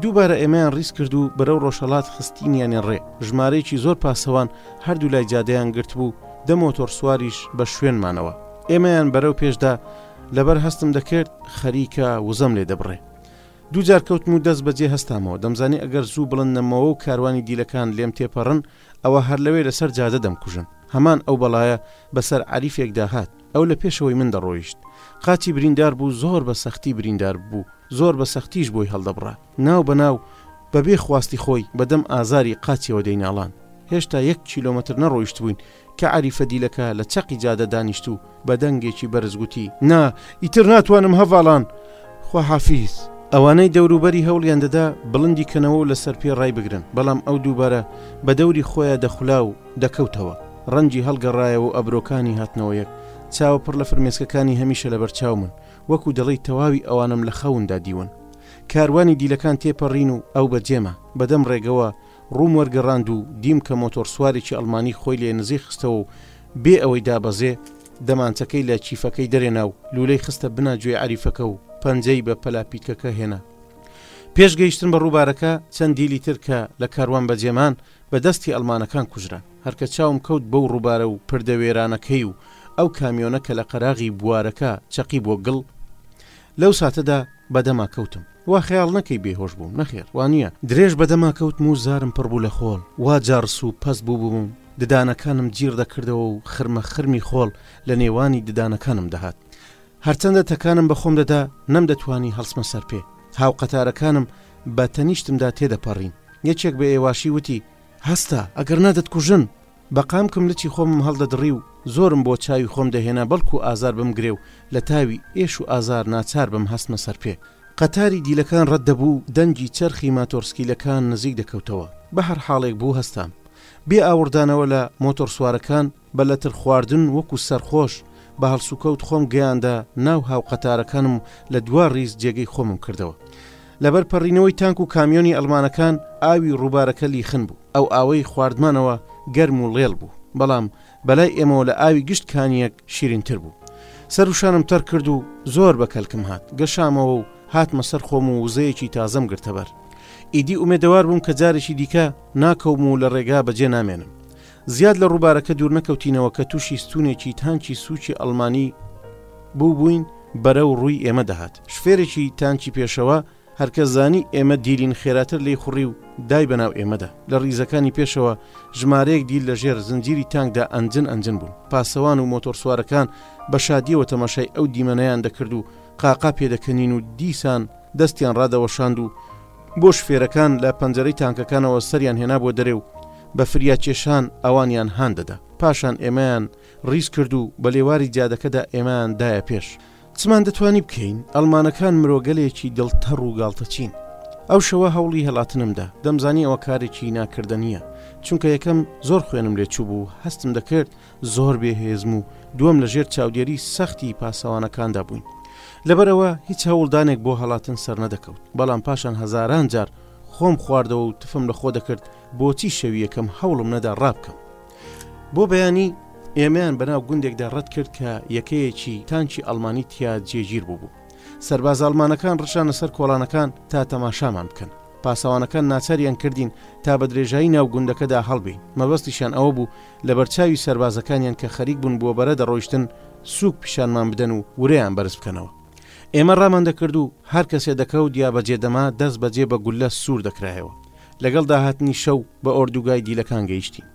دووبارە ئێمەیان ڕیز کرد و بەرەو ڕۆژهەڵات خستینیانێ ڕێ، ژمارەیەکی زۆر پاسەوان هەردوو لای جادەیان گرتبوو، دە مۆتۆڕسواریش بە شوێنمانەوە ئێمەیان بەرەو پێش دا، لەبەر هەستم دەکرد خەریکە وزەم لێ دەبڕێ. دوو جار کەوتم و دەست بەجێ هەستامەوە، دەمزانی ئەگەر زوو بڵندنەمەوەو کاروانی دیلەکان لێم تێپەڕن ئەوە هەر لەوێ لەسەر جادە دەمکوژن. هەمان ئەو بەڵایە بەسەر عەریفێکدا هات. ئەو لە پێشەوەی من دەڕۆیشت. قاچی بریندار بوو، زۆر بە سەختی بریندار ببوو، زۆر بە سەختیش بۆی هەڵدەبڕا. ناو بە ناو، بە بێ خواستی خۆی، بە دەم ئازاری قاچیەوە دەیناڵاند. هێشتا یەک کیلۆمەتر نەڕۆیشتبووین کە عەریفە دیلەکە لە چەقی جادە دانیشت و بە دەنگێکی بەرز گوتی، نا، ئیتر ناتوانم هەڤاڵان، خواحافیز. ئەوانەی دەوروبەری هەوڵیان دەدا بڵندی کەنەوە و لەسەر پێ ڕایبگرن، بەڵام ئەو دووبارە بە دەوری خۆیا دەخولا و دەکەوتەوە. ڕەنجی هەڵگەڕایەوە و ئەبرۆکانی هاتنەوە یەک، چاوە پڕ لە فرمێسکەکانی هەمیشە لەبەر چاومن، وەکو دەڵێی تەواوی ئەوانەم لە خەوندا دیون. کاروانی دیلەکان تێپەڕین و ئەو بە جێما، بە دەم ڕێگەوە ڕووم وەرگەڕاند و دیم کە مۆتۆڕسوارێکی ئەڵمانی خۆی لێ نزیک خستەوە و بێ ئەوەی دابەزێ، دەمانچەکەی لە کیفەکەی دەرێنا و لوولەی خستە بنا گوێی عەریفەکە و پەنجەی بە پەلاپیتکەکە هێنا. پێش گەیشتن بە ڕووبارەکە، چەند دیلی تر کە لە کاروان بەجێمان، بە دەستی ئەڵمانەکان کوژران. هەر کە چاوم کەوت بەو ڕووبارە و پردە وێرانەکەی و ئەو کامیۆنە کە لە قەراغی بوارەکە چەقیبووە گڵ، لەو ساتەدا بەدەما کەوتم. وا خەیاڵ نەکەی بێهۆش بووم، نەخێر وانییە. درێژ بەدەما کەوتم و زارم پڕ بوو لە خۆڵ. وا جاڕس و پەست بووبووم و ددانەکانم جیڕ دەکردەوە و خرمە خرمی خۆڵ لە نێوانی ددانەکانم دەهات. هەرچەندە تەکانم بە خۆم دەدا، نەمدەتوانی هەڵسمە سەرپێ. هاوقەتارەکانم بە تەنیشتمدا تێدەپەڕین. یەکێک بە ئێواشی وتی. هەستە، ئەگەرنا دەتکوژن! بە قامکم لچی خۆمم هەڵدەدڕی و زۆرم بۆ چاوی خۆم دەهێنا بەڵکو ئازار بمگرێ و لە تاوی ئێش و ئازار ناچار بم هەستمە سەر پێ. قەتاری دیلەکان ڕەت دەبوو و دەنگی چەرخی ماتۆڕسکیلەکان نزیک دەکەوتەوە. بە هەر حاڵێک بوو هەستام. بێ ئاوڕدانەوە لە مۆتۆڕسوارەکان، بە لەتر خواردن وەکو سەرخۆش، بە هەڵسوکەوت خۆم گەیاندە ناو هاوقەتارەکانم و لە دوا ڕیز جێگەی خۆمم کردەوە. لەبەر پەڕینەوەی تانک و کامیۆنی ئەڵمانەکان ئاوی ڕووبارەکە لیخن بوو، ئەو ئاوەی خواردمانەوە گەرم و ڵێڵ بوو، بەڵام بەلای ئێمەوە لە ئاوی گشت کانییەک شیرینتر بوو. سەر و شانم تەڕ کرد و زۆر بە کەلکم هات، گەشامەوە و هاتمە سەر خۆم و وزەیەکی تازەم گرتە بەر. ئیدی ئومێدەوار بووم کە جارێکی دیکە ناکەوم و لە ڕێگا بەجێ نامێنم. زیاد لە ڕووبارەکە دوورنەکەوتینەوە کە تووشی ستوونێکی تانکی سووکی ئەڵمانی بووبووین بەرەو ڕووی ئێمە دەهات شفێرێکی تانکی پێشەوە هەرکە زانی ئێمە دیلین خێراتر لێی خوڕی و دای بەناو ئێمەدا لە ڕیزەکانی پێشەوە ژمارەیەک دیل لە ژێر زنجیری تانکدا ئەنجن ئەنجن بوون پاسەوان و مۆتۆرسوارەکان بە شادیەوە تەماشای ئەو دیمەنەیان دەکرد و قاقا پێدەکەنین و دیسان دەستیان ڕادەوەشاند و بۆ شفێرەکان لە پەنجەرەی تانکەکانەوە سەریان هێنابووە دەرێ و بە فریاکێشان ئەوانیان هان دەدا. پاشان ئێمەیان ڕیز کرد و بە لێواری جادەکەدا ئێمەیان دایە پێش. چمان دەتوانی بکەین؟ ئەڵمانەکان مرۆگەلێکی دڵتەڕ و گاڵتەچین. ئەو شەوە هەوڵی هەڵاتنم دا. دەمزانی ئەوە کارێکی ناکردەنییە، چونکە یەکەم زۆر خوێنم لێ چووبوو، هەستم دەکرد زۆر بێ هێزم و دووەم لە ژێر چاودێری سەختی پاسەوانەکاندا بووین. لەبەر ئەوە هیچ هەوڵدانێک بۆ هەڵاتن سەرنەدەکەوت. بەڵام پاشان هەزاران جار خۆم خواردەوە و تفم لە خۆ دەکرد بۆچی شەوی یەکەم هەوڵم نەدا ڕابکەم. بۆ بەیانی ئێمەیان بەناو گوندێکدا ڕەت کرد کە یەکەیەکی تانکی ئەڵمانی تیا جێگیر بووبوو. سەربازە ئەڵمانەکان ڕشانە سەر کۆڵانەکان تا تەماشامان بکەن. پاسەوانەکان ناچاریان کردین تا بە درێژایی ناو گوندەکەدا هەڵبێین. مەبەستیشیان ئەوە بوو لەبەرچاوی سەربازەکانیان کە خەریک بوون بۆ بەرە دەڕۆیشتن سووک پیشانمان بدەن و ورەیان بەرز بکەنەوە. ئێمە ڕامان دەکرد و هەر کەسێ دەکەوت یا بەجێ دەما دەست بەجێ بە گوللە سوور دەکرایەوە. لەگەڵ داهاتنی شەو بە ئۆردووگای دیلەکان گەیشتین.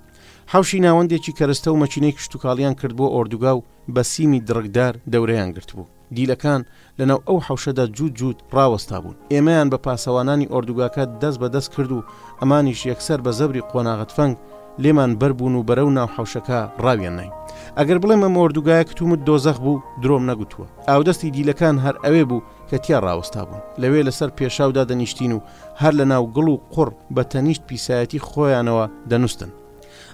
حەوشی ناوەندێکی کەرستە و مەکینەی کشتوکاڵیان کرد بۆ ئۆردووگا و بە سیمی دڕکدار دەورەیان گرتبوو. دیلەکان لەناو ئەو حەوشەدا جووت جووت ڕاوەستابوون. ئێمەیان بە پاسەوانانی ئۆردوگاکە دەست بە دەست کرد و ئەمانیش یەکسەر بە زەبری قۆناغە تفەنگ لێمان بەر بوون و بەرەو ناو حەوشەکە ڕاویانناین. ئەگەر بڵێم ئەم ئۆردوگایە کتومت دۆزەخ بوو، درۆم نەگوتووە. ئاودەستی دیلەکان هەر ئەوێ بوو کە تیا ڕاوەستابوون. لەوێ لەسەر پێشاو دادەنیشتین و هەر لەناو گڵ و قوڕ بە تەنیشت پیسایەتی خۆیانەوە دەنوستن.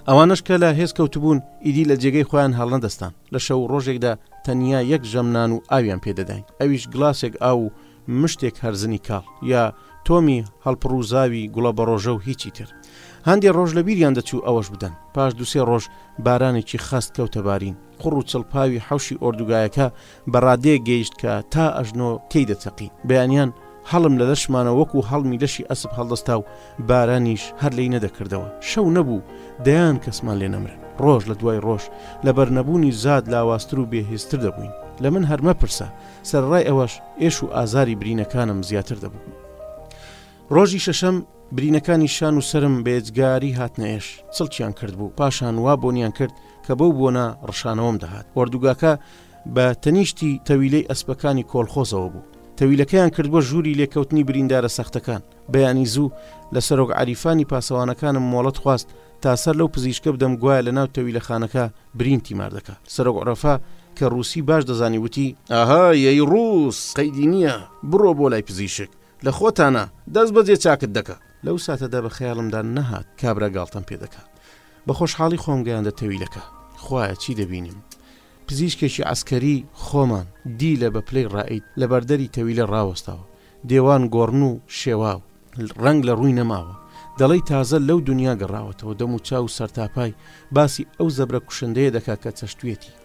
ئەوانەش کە لە هێز کەوتبوون، ئیدی لە جێگەی خۆیان هەڵنەدەستان. لە شەو و ڕۆژێکدا تەنیا یەک ژەم نان و ئاویان پێ دەداین، ئەویش گڵاسێک ئاو و مشتێک هەرزنی کاڵ، یا تۆمی هەڵپڕووزاوی گوڵەبەڕۆژە و هیچی تر. هەندێ ڕۆژ لە بیریان دەچوو ئەوەش بدەن. پاش دوو سێ ڕۆژ بارانێکی خەست کەوتە بارین. قوڕ و چڵپاوی حەوشی ئۆردوگایەکە بە ڕادەیەک گەیشت کە تا ئەژنۆ تێی دەچەقین. بەیانیان. هەڵم لە لەشمانە وەکوو هەڵمی لەشی ئەسپ هەڵدەستا و بارانیش هەر لێی نەدەکردەوە. شەو نەبوو دەیان کەسمان لێ نەمرن. ڕۆژ لە دوای ڕۆژ لەبەر نەبوونی زاد لاوازتر و بێهێزتر دەبووین. لە من هەر مەپرسە، سەرەڕای ئەوەش ئێش و ئازاری برینەکانم زیاتر دەبوو. ڕۆژی شەشەم برینەکانی شان و سەرم بە یەجگاری هاتنە ئێش. چڵکیان کردبوو. پاشان وا بۆنیان کرد کە بەو بۆنە ڕشانەوەم دەهات. ئۆردوگاکە بە تەنیشتی تەویلەی ئەسپەکانی کۆڵخۆزەوە بوو. تەویلەکەیان کردبووە ژووری لێکەوتنی بریندارە سەختەکان. بەیانی زوو لە سەرۆک عەریفانی پاسەوانەکانم مۆڵەت خواست تا سەر لەو پزیشکە بدەم گوایە لە ناو تەویلەخانەکە برین تیمار دەکا. سەرۆک عرفا کە رووسی باش دەزانی وتی. ئەها ی رووس، قەیدی نییە، بڕۆ بۆ لای پزیشک. لە خۆتانە، دەست بەجێ چاکت دەکا. لەو ساتەدا بە خەیاڵمدا نەهات کابرا گاڵتەم پێ دەکا. بە خۆشحاڵی خۆم گەیاندە تەویلەکە. خوایە چی دەبینم؟ پزیشکێکی عەسکەری خۆمان دیلە بە پلەی ڕائید لە بەردەری تەویلە ڕاوەستاوە، دێوان گۆڕن و شێوا و ڕەنگ لە ڕووی نەماوە، دەڵێی تازە لەو دونیا گەڕاوەتەوە، دەموچاو سەرتاپای باسی ئەو زەبرە کوشندەیە دەکا کە چەشتویەتی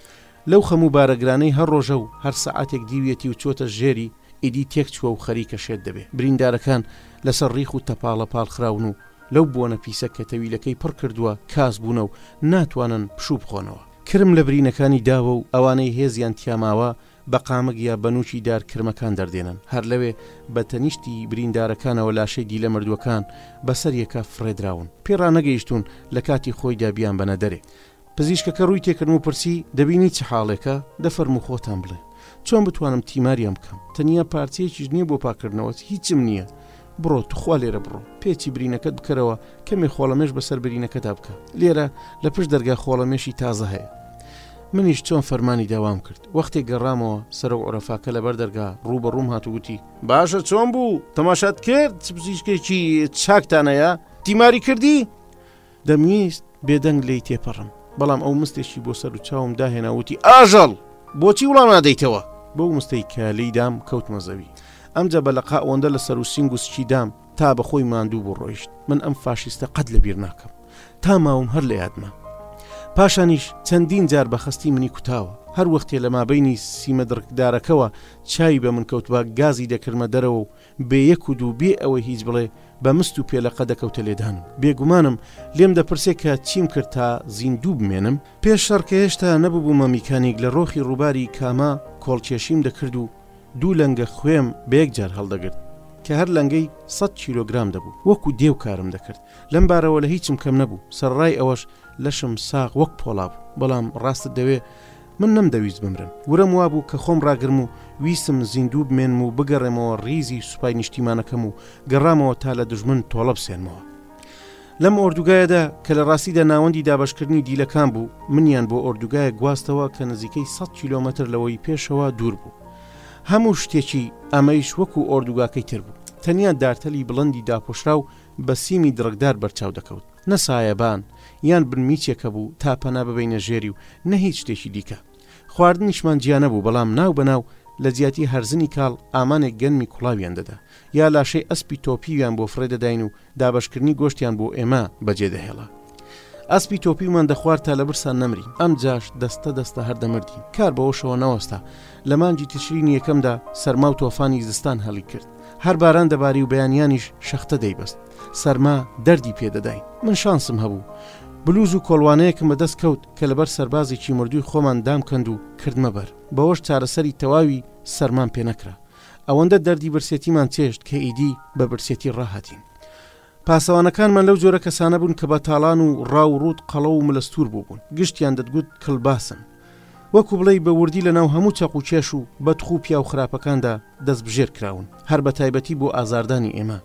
لەو خەم و بارەگرانەی هەر ڕۆژە و هەر سەعاتێک دیویەتی و چۆتە ژێری، ئیدی تێکچووە و خەریکە شێت دەبێ، بریندارەکان لەسەر ڕیخ و تەپاڵە پاڵخراون و لەو بۆنە پیسە کە تەویلەکەی پڕ کردووە کاس بوونە و ناتوانن پشوو بخۆنەوە. کرم لە برینەکانی داوە و ئەوانەی هێزیان تیا ماوە بە قامک یا بە نووکی دار کرمەکان دەردێنن. هەر لەوێ بە تەنیشتی بریندارەکانەوە لاشەی دیلە مردووەکان بە سەر یەکە فڕێدراون. پێ ڕانەگەیشتوون لە کاتی خۆیدا بیانبەنە دەرێ. پزیشکەکە ڕووی تێکردم و پرسی، دەبینی چ حاڵێکە؟ دە فەرموو خۆتان بڵێ. چۆن بتوانم تیماریان بکەم؟ تەنیا پارچەیەکیش نییە بۆ پاککردنەوەت؟ هیچم نییە. بڕۆ توخوا لێرە بڕۆ پێچی برینەکەت بکەرەوە کەمێ خۆڵەمێش بەسەر برینەکەدا بکە لێرە لە پشت دەرگا خۆڵەمێشی تازە هەیە منیش چۆن فەرمانی داوام کرد وەختێ گەڕامەوە سەرۆک عرفاکە لەبەر دەرگا ڕوو بە ڕووم هاتوگوتی باشە چۆن بوو تەماشات کرد پزیشکێکی چاکتانەیە تیماری کردی دەمویست بێدەنگ لێی تێپەڕم، بەڵام ئەو مستێکی بۆ سەر و چاوم داهێنا و وتی، ئاژەڵ! بۆچی وڵام نادەیتەوە؟ بەو مستەی کە لێی دام کەوتمە زەوی. ئەمجا بە لەقە ئەوەندە لە سەر و سینگ و سکی دام، تا بە خۆی ماندوو بوو ڕۆیشت. من ئەم فاشیستە قەت لە بیر ناکەم. تا ماوم هەر لە یادمە. پاشانیش چەندین جار بە خەستی منی کوتاوە. هەر وەختێ لە مابەینی سیمەدڕکدارەکەوە چاوی بە من کەوتبا، گازی دەکردمە دەرەوە و بێ یەک و دوو، بێ ئەوەی هیچ بڵێ، بە مست و پێلەقە دەکەوتە لێدانم. بێگومانم لێم دەپرسێ کە چیم کرد تا زیندوو بمێنم؟ پێش شەڕ کە هێشتا نەببوومە میکانیک، لە ڕۆخی ڕووباری کاما کۆڵکێشیم دەکرد و دوو لەنگە خوێم بە یەکجار هەڵدەگرت، کە هەر لەنگەی سەد کیلۆگرام دەبوو. وەکوو دێو کارم دەکرد. لەم بارەوە لە هیچم کەم نەبوو. سەرەڕای ئەوەش لەشم ساغ وەک پۆڵا بوو. بەڵام ڕاستت دەوێ من نەمدەویست بمرم، ورەم وابوو کە خۆم ڕاگرم و ویستم زیندوو بمێنم و بگەڕێمەوە ڕیزی سوپای نیشتیمانەکەم و گەڕامەوە تا لە دوژمن تۆڵە بسێنمەوە. لەم ئۆردوگایەدا، کە لە ڕاستیدا ناوەندی دابەشکردنی دیلەکان بوو، منیان بۆ ئۆردوگایەک گواستەوە کە نزیکەی سەد کیلۆمەتر لەوەی پێشەوە دوور بوو. هەموو شتێکی ئەمەیش وەکوو ئۆردوگاکەی تر بوو، تەنیا دارتەلی بڵندی داپۆشراو بە سیمی دڕکدار بەرچاو دەکەوت. نە سایەبان یان بنمیچێک هەبوو تا پەنا ببەینە ژێری و نە هیچ شتێکی دیکە. خواردنیشمان جیا نەبوو بەڵام ناو بە ناو لە جیاتی هەرزنی کاڵ ئامانێک گەنمی کوڵاویان دەدا یا لاشەی ئەسپی تۆپیویان بۆ فڕێ دەداین و دابەشکردنی گۆشتیان بۆ ئێمە بەجێ دەهێڵا. ئەسپی تۆپیومان دەخوارد تا لە برسا نەمرین، ئەمجاش دەستە دەستە هەر دەمردین. کار بەوەشەوە نەوەستا، لە مانگی تشرینی یەکەمدا سەرما و تۆفانی زستان هەڵیکرد. هەر باران دەباری و بەیانیانیش شەختە دەیبەست. سەرما دەردی پێ دەداین. من شانسم هەبوو. بلوز و کۆڵوانەیەکم بە دەست کەوت کە لەبەر سەربازێکی مردووی خۆمان دامکەند و کردمە بەر. بەوەش چارەسەری تەواوی سەرمام پێ نەکرا. ئەوەندە دەردی برسێتیمان چێشت کە ئیدی بە برسێتی ڕاهاتین. پاسەوانەکانمان لەو جۆرە کەسانە بوون کە بە تاڵان و ڕاو و ڕووت قەڵەو و ملستوور بووبوون. گشتیان دەتگوت کڵباسن. وەکوو بڵێی بە وردی لە ناو هەموو چەقوکێش و بەدخو و پیاو خراپەکاندا دەستبژێر کراون، هەر بە تایبەتی بۆ ئازاردانی ئێمە،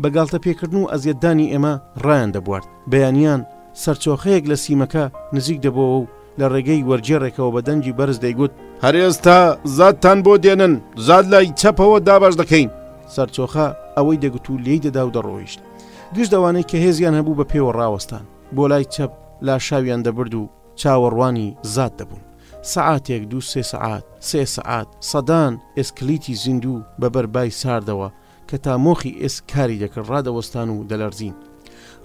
بە گاڵتە پێکردن و ئەزیەتدانی ئێمە ڕایان دەبوارد، بەیانیان سەرچۆخەیەک لە سیمەکە نزیک دەبۆوە و لە ڕێگەی وەرگێڕێکەوە بە دەنگی بەرز دەیگوت، هەر ئێستا زادتان بۆ دێنن، زاد لای چەپەوە دابەش دەکەین. سەرچۆخە ئەوەی دەگوت و لێی دەدا و دەڕۆیشت، گشت ئەوانەی کە هێزیان هەبوو بە پێوە ڕاوەستان، بۆ لای چەپ لاشاویان دەبرد و، چاوەڕوانی زات دەبوون. سەعاتێک، دوو سێ سەعات، سێ سەعات، سەدان ئێسکلیتی زیندوو بە بەر بای ساردەوە کە تا مۆخی ئێسک کاری دەکرد ڕادەوەستان و دەلەرزین.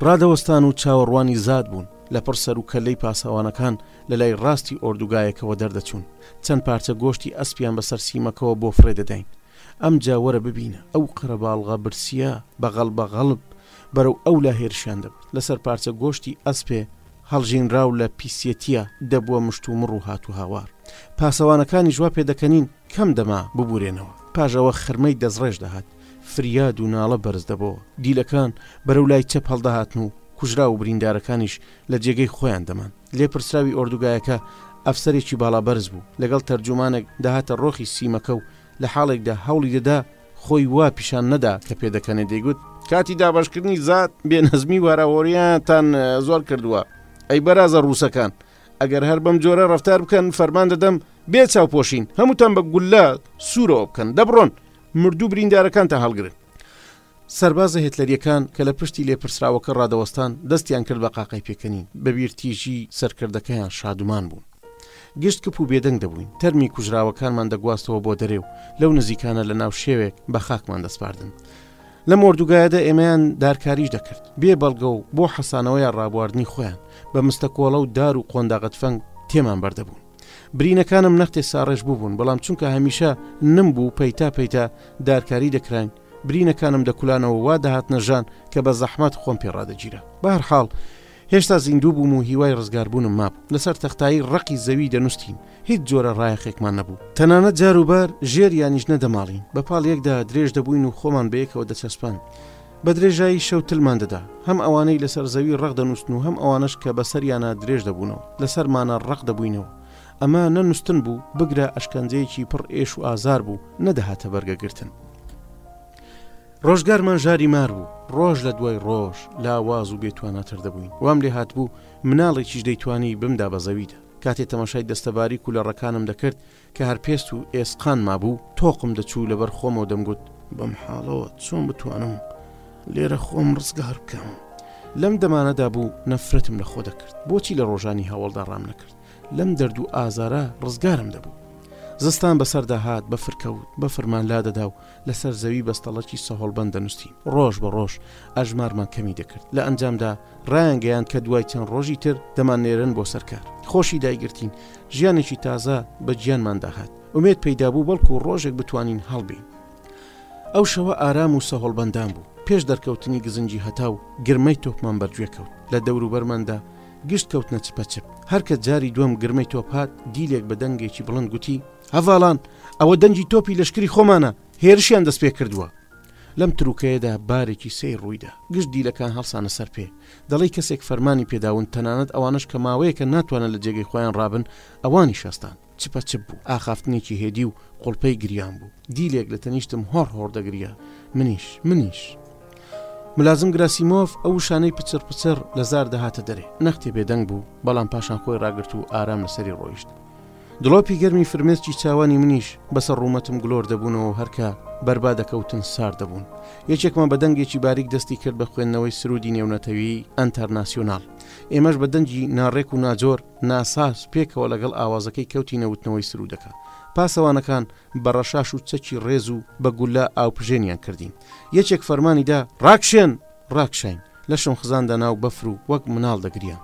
ڕادەوەستان و چاوەڕوانی زات بوون. لەپڕ سەر و کەللەی پاسەوانەکان لە لای ڕاستی ئۆردوگایەکەوە دەردەچوون. چەند پارچە گۆشتی ئەسپیان بە سەرسیمەکەوە بۆ فڕێ دەداین. ئەمجا وەرە ببینە. ئەو قەرەباڵغە برسییە بە غەڵبە غەڵب بەرەو ئەولا هێرشیان دەبرد. لەسەر پارچە گۆشتی ئەسپێ، هەڵژینراو لە پیسیەتییە دەبووە مشتومڕ و هاتوهاوار. پاسەوانەکانیش وا پێدەکەنین کەم دەما ببورێنەوە. پاش ئەوە خرمەی دەستڕێژ دەهات. فریاد و ناڵە بەرز دەبۆوە. دیلەکان بەرەو لای چەپ هەڵدەهاتن و کوژراو و بریندارەکانیش لە جێگەی خۆیان دەمان. لێپرسراوی ئۆردوگایەکە ئەفسەرێکی باڵابەرز بوو. لەگەڵ تەرجومانێک دەهاتە ڕۆخی سیمەکە و لە حاڵێکدا هەوڵی دەدا، خۆی وا پیشان نەدا کە پێدەکەنێ دەیگوت. کاتی دابەشکردنی زات بێ نەزمی و هەراوەرییانتان زۆر کردووە ئەی بەرازە ڕووسەکان، ئەگەر هەر بەم جۆرە ڕەفتار بکەن فەرمان دەدەم بێ چاوپۆشین هەمووتان بە گوللە سوورەوە بکەن، دەبڕۆن مردوو بریندارەکانتان هەڵگرن. سەربازە هێتلەرییەکان کە لە پشتی لێپرسراوەکە ڕادەوەستان دەستیان کرد بە قاقای پێکەنین، بەبیر تیژی سەرکردەکەیان شادومان بوون. گشت کپ و بێدەنگ دەبووین، تەرمی کوژراوەکانمان دەگواستەوە بۆ دەرێ و لەو نزیکانە لە ناو شێوێک بە خاکمان دەسپاردن. لەم ئۆردوگایەدا ئێمەیان دارکاریش دەکرد، بێ بەڵگە و بۆ حەسانەوە یا ڕابواردنی خۆیان، بە مستەکۆڵە و دار و قۆنداغە تفەنگ تێمان بەردەبوون. برینەکانم نەختێ ساڕێژ بووبوون، بەڵام چونکە هەمیشە نم بوو و پەیتا پەیتا دارکاری دەکراین، برینەکانم دەکولانەوە و وا دەهاتنە ژان کە بە زەحمەت خۆم پێ ڕادەگیرا. بەهەرحاڵ، هێشتا زیندوو بووم و هیوای ڕزگاربوونم مابوو، لەسەر تەختایی ڕەقی زەوی دەنوستین، هیچ جۆرە ڕایەخێکمان نەبوو، تەنانەت جاروبار ژێریانیش نەدەماڵین، بە پاڵ یەکدا درێژ دەبووین و خۆمان بەیەکەوە دەچەسپاند، بە درێژایی شەو تلمان دەدا، هەم ئەوانەی لەسەر زەوی ڕەق دەنوستن و هەم ئەوانەش کە بەسەریانا درێژ دەبوونەوە، لەسەرمانا ڕەق دەبووینەوە، ئەمە نە نوستن بوو، بگرە ئەشکەنجەیەکی پڕ ئێش و ئازار بوو، نە دەهاتە بەرگەگرتن. ڕۆژگارمان ژاری مار بوو ڕۆژ لە دوای ڕۆژ لاواز و بێتواناتر دەبووین وام لێ هاتبوو مناڵێکیش دەیتوانی بمدا بە زەویدا کاتێ تەماشای دەستە باریک و لەڕەکانم دەکرد کە هەر پێست و ئێسقان مابوو تۆقم دەچوو لەبەر خۆمەوە دەمگوت بەم حاڵەوە چۆن بتوانم لێرە خۆم ڕزگار بکەم لەم دەمانەدا بوو نەفرەتم لە خۆ دەکرد بۆچی لە ڕۆژانی هەوڵدا ڕام نەکرد لەم دەرد و ئازارە ڕزگارم دەبوو زستان بەسەردا هات بە فرکەوت بە فرمان لا دەدا و لەسەر زەوی بەستەڵەکی سەهۆڵبەند دەنووسین. ڕۆژ بە ڕۆژ ئەژمارمان کەمی دەکرد. لە ئەنجامدا ڕایانگەیاند کە دوای چەند ڕۆژی تر دەماننێرن بۆ سەر کار. خۆشی دایگرتین. ژیانێکی تازە بە گیانماندا هات. ئومێد پەیدا بوو بەڵکو ڕۆژێک بتوانین هەڵبین. ئەو شەوە ئارام و سەهۆڵبەندان بوو. پێش دەرکەوتنی گزنگی هەتاو، گرمەی تۆپمان بەرگوێ کەوت. لە دەوروبەرماندا گشت کەوتنە چپەچپ. هەر کە جاری دووەم گرمەی تۆپ هات، دیلێک بە دەنگێکی بڵند گوتی. هەڤاڵان، ئەوە دەنگی تۆپی لەشکری خۆمانە، هێرشیان دەستپێکردووە. لەم تروکەیەدا بارێکی سەیر ڕوویدا. گشت دیلەکان هەڵسانە سەر پێ. دەڵێی کەسێک فەرمانی پێداون، تەنانەت ئەوانەش کە ماوەیەکە ناتوانن لە جێگەی خۆیان ڕابن، ئەوانیش هەستان. چپەچپ بوو. ئاخافتنێکی هێدی و قوڵپەی گریان بوو. دیلێک لە تەنیشتم هۆڕ هۆڕ دەگریا. منیش. منیش. ملازم گراسیمۆف، ئەو وشانەی پچڕ پچڕ لە زار دەهاتە دەرێ. نەختێ بێدەنگ بوو، بەڵام پاشان خۆی ڕاگرت و ئارام لەسەری ڕۆیشت. دڵۆپی گەرمی فرمێسکی چاوانی منیش بەسەر ڕوومەتم گلۆر دەبوونەوە و هەرکە بەربا دەکەوتن سارد دەبوون یەکێکمان بە دەنگێکی باریک دەستی کرد بە خوێندنەوەی سرودی نێونەتەویی ئەنتەرناسیۆنال ئێمەش بە دەنگی ناڕێک و ناجۆر ناساز پێکەوە لەگەڵ ئاوازەکەی کەوتینە وتنەوەی سرودەکە پاسەوانەکان بە ڕەشاش و چەکی ڕێز و بە گوللە ئاوپژێنیان کردین یەکێک فەرمانی دا ڕاکشێن ڕاکشاین لەشم خزاندە ناو بەفر و وەک مناڵ دەگریام.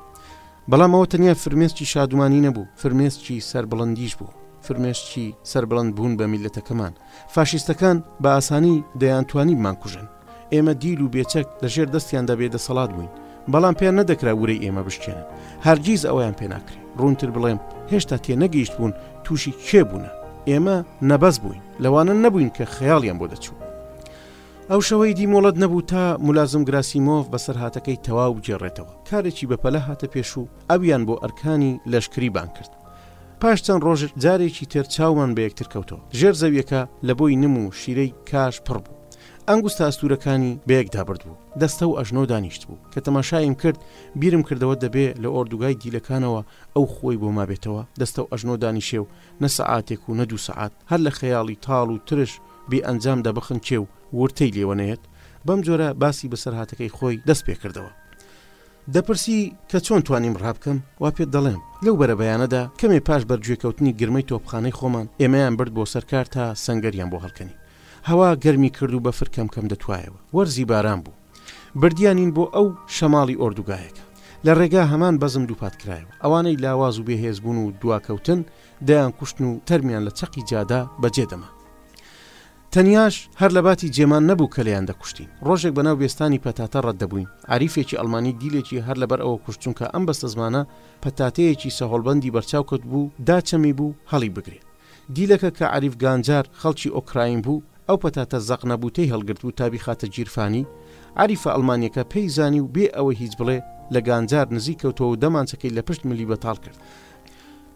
بەڵام ئەوە تەنیا فرمێسکی شادومانی نەبوو، فرمێسکی سەربڵندیش بوو، فرمێسکی سەربڵند بوون بە میللەتەکەمان. فاشیستەکان بە ئاسانی دەیانتوانی بمانکوژن. ئێمە دیل و بێچەک لە ژێر دەستیاندا بێ دەسەڵات بووین. بەڵام پێیان نەدەکرا ورەی ئێمە بشکێنن. هەرگیز ئەوەیان پێ ناکرێ. ڕوونتر بڵێم، هێشتا تێنەگەیشتبوون تووشی کێ بوونە. ئێمە نەبەز بووین. لەوانە نەبووین کە خەیاڵیان بۆ دەچوو. ئەو شەوەی دی مۆڵەت نەبوو تا ملازم گراسیمۆڤ بەسەرهاتەکەی تەواو بگێڕێتەوە، کارێکی بەپەلە هاتە پێش و ئەویان بۆ ئەرکانی لەشکری بانگ کرد. پاش چەند ڕۆژێک جارێکی تر چاومان بە یەکتر کەوتەوە. ژێر زەوییەکە لە بۆی نم و شیرەی کاش پڕ بوو. ئەنگوستە ئەستوورەکانی بەیەکدا بردبوو. دەستە و ئەژنۆ دانیشتبوو. کە تەماشایم کرد، بیرم کردەوە دەبێ لە ئۆردوگای دیلەکانەوە ئەو خۆی بۆ مابێتەوە، دەستە و ئەژنۆ دانیشێ و نە سەعاتێک و نە دوو سەعات، هەر لە خەیاڵی تاڵ و ترش بێ ئەنجام دەبخنکێ و ورتەی لێوە نەیەت، بەم جۆرە باسی بەسەرهاتەکەی خۆی دەست پێ کردەوە. دەپرسی کە چۆن توانیم ڕابکەم؟ وا پێت دەڵێم، لەو بەرەبەیانەدا، کەمێ پاش بەرگوێکەوتنی گرمەی تۆپخانەی خۆمان، ئێمەیان برد بۆ سەر کار تا سەنگەریان بۆ هەڵکەنین. هەوا گەرمی کرد و بەفر کەم کەم دەتوایەوە. وەرزی باران بوو. بردیانین بۆ ئەو شەماڵی ئۆردوگایەکە. لە ڕێگا هەمان بەزم دووپات کرایەوە. ئەوانەی لاواز و بێهێز بوون و دواکەوتن، دەیان کوشتن و تەرمیان لە چەقی جادە بە جێ دەما. تەنیاش هەر لە باتی جێمان نەبوو کە لێیان دەکوشتین. ڕۆژێک بەناو بێستانی پەتاتە ڕەت دەبووین. عەریفێکی ئەڵمانی دیلێکی هەر لەبەر ئەوە کوشت چونکە ئەم بەستەزمانە پەتاتەیەکی سەهۆڵبەندی بەرچاو کەوتبوو دا چەمی بوو هەڵی بگرێ. دیلەکە کە عەریف گانجار خەڵکی ئۆکراین بوو ئەو پەتاتە زەق نەبووتەی هەڵگرتبوو تا بیخاتە گیرفانی. عەریفە ئەڵمانیەکە پێی زانی و بێ ئەوەی هیچ بڵێ لە گانجار نزیک کەوتەوە و دەمانچەکەی لە پشت ملی بەتاڵ کرد.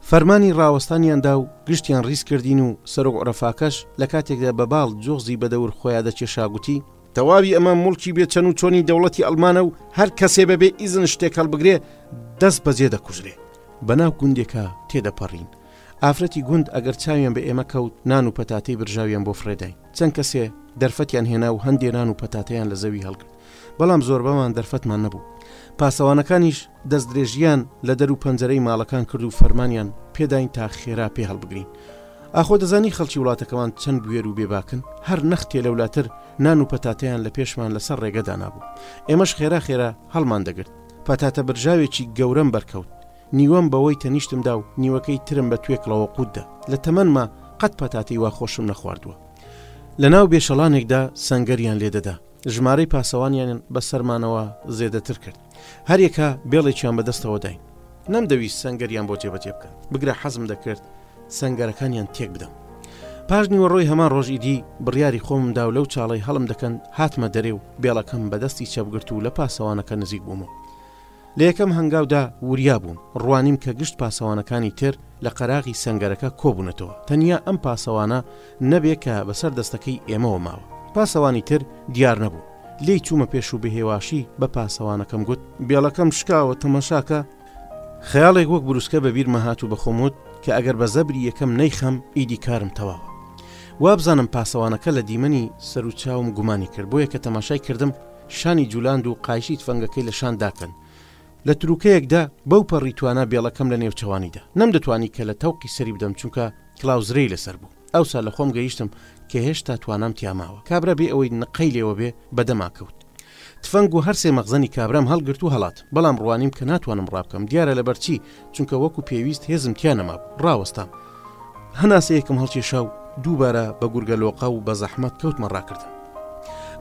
فەرمانی ڕاوەستانیان دا و گشتیان ڕیز کردین و سەرۆک عرفاکەش لە کاتێکدا بە باڵ جوغزی بە دەور خۆیا دەکێشا گوتی، تەواوی ئەمە موڵکی بێ چەن و چۆنی دەوڵەتی ئەڵمانە و هەر کەسێ بە بێ ئیزن شتێک هەڵبگرێ دەست بەجێ دەکوژرێ. بە ناو گوندێکا تێدەپەڕین. ئافرەتی گوند ئەگەر چاویان بە ئێمە کەوت نان و پەتاتەی برژاویان بۆ فڕێ داین. چەند کەسێ دەرفەتیان هێنا و هەندێ نان و پەتاتەیان لە زەوی هەڵگرت. بەڵام زۆربەمان دەرفەتمان نەبوو. پاسەوانەکانیش دەستدرێژییان لە دەر و پەنجەرەی ماڵەکان کرد و فەرمانیان پێداین تا خێرا پێ هەڵبگرین. ئاخۆ دەزانی خەڵکی وڵاتەکەمان چەند بوێر و بێباکن؟ هەر نەختێ لەولاتر نان و پەتاتەیان لە پێشمان لەسەر ڕێگە دانابوو. ئێمەش خێرا خێرا هەڵمان دەگرت. پەتاتە برژاوێکی گەورەم بەرکەوت. نیوەم بەوەی تەنیشتم دا و نیوەکەی ترم بە توێکڵەوە قووت دا. لە تەمەنما قەت پەتاتەی وا خۆشم نەخواردووە. لەناو بێشەڵانێکدا سەنگەریان لێ دەدا. ژمارەی پاسەوانیان بە سەرمانەوە زێدەتر کرد. هەر یەکە بێڵێکیان بە دەستەوە داین. نەمدەویست سەنگەریان بۆ جێبەجێ بکەم، بگرە حەزم دەکرد سەنگەرەکانیان تێک بدەم. پاش نیوەڕۆی هەمان ڕۆژ ئیدی بڕیاری خۆمم دا و لەو چاڵەی هەڵم دەکەند هاتمە دەرێ و بێڵەکەم بە دەستی چەپ گرت و لە پاسەوانەکە نزیک بوومەوە. لە یەکەم هەنگاودا وریا بووم، ڕوانیم کە گشت پاسەوانەکانی تر لە قەراغی سەنگەرەکە کۆبوونەتەوە، تەنیا ئەم پاسەوانە نەبێ کە بەسەر دەستەکەی ئێمەوە ماوە. پاسەوانی تر دیار نەبوو. لێی چوومە پێش و بەهێواشی بە پاسەوانەکەم گوت. بێڵەکەم شکاوە، تەماشا کە. خەیاڵێک وەک بروسکە بە بیرمە هات و بە خۆم وت کە ئەگەر بە زەبری یەکەم نەیخەم، ئیدی کارم تەواوە. وابزانم پاسەوانەکە لە دیمەنی سەروچاوم گومانی کرد، بۆیە کە تەماشای کردم، شانی جولاند و قایشی تفەنگەکەی لە شان داکەن. لە تروکەیەکدا بەو پەڕی توانا بێڵەکەم لە نێوچەوانیدا. نەمدەتوانی کە لە تەوقی سەری بدەم چونکە کلاوزرەی لەسەر بوو. ئەوسا لە خۆم گەیشتم کە هێشتا توانام تیا ماوە. کابرا بێ ئەوەی نقەی لێوە بێ بە دەما کەوت. تفەنگ و هەر سێ مەخزەنی کابرام هەڵگرت و هەڵات. بەڵام ڕوانیم کە ناتوانم ڕابکەم. دیارە لەبەرچی چونکە وەکو پێویست هێزم تیا نەمابوو، ڕاوەستام، هەناسەیەکم هەڵکێشا و دووبارە بە گورگە لۆقە و بە زەحمەت کەوتمە ڕاکردن.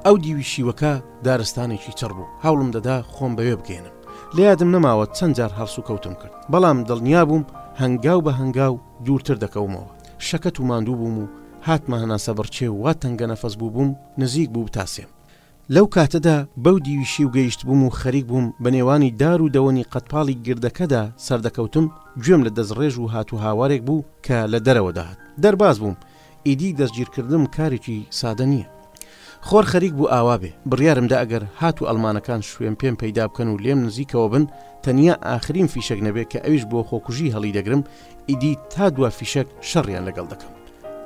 ئەو دیوی شیوەکە دارستانێکی چڕ بوو، هەوڵم دەدا خۆم بەوێ بگەیەنم. لە یادم نەماوە چەند جار هەڵسوکەوتم کرد، بەڵام دڵنیا بووم هەنگاو بە هەنگاو دوورتر دەکەومەوە. شەکەت و ماندوو بووم و هاتمە هەناسەبڕکێ و وا تەنگەنەفەس بووبووم نزیک بوو بتاسێم. لەو کاتەدا بەو دیوی شیو گەیشتبووم و خەریک بووم بە نێوانی دار و دەوەنی قەدپاڵی گردەکەدا سەردەکەوتم، گوێم لە دەستڕێژ و هات و هاوارێک بوو کە لە دەرەوە دەهات. دەرباز بووم. ئیدی دەستگیرکردنم کارێکی سادە نییە. خۆر خەریک بوو ئاوا بێ. بڕیارم دا ئەگەر هات و ئەڵمانەکان شوێن پێم پەیدا بکەن و لێم نزیکەوە بن، تەنیا ئاخرین فیشەک نەبێ کە ئەویش بۆ خۆکوژی هەڵیدەگرم، ئیدی تا دوا فیشەک شەڕیان لەگەڵ دەکەم.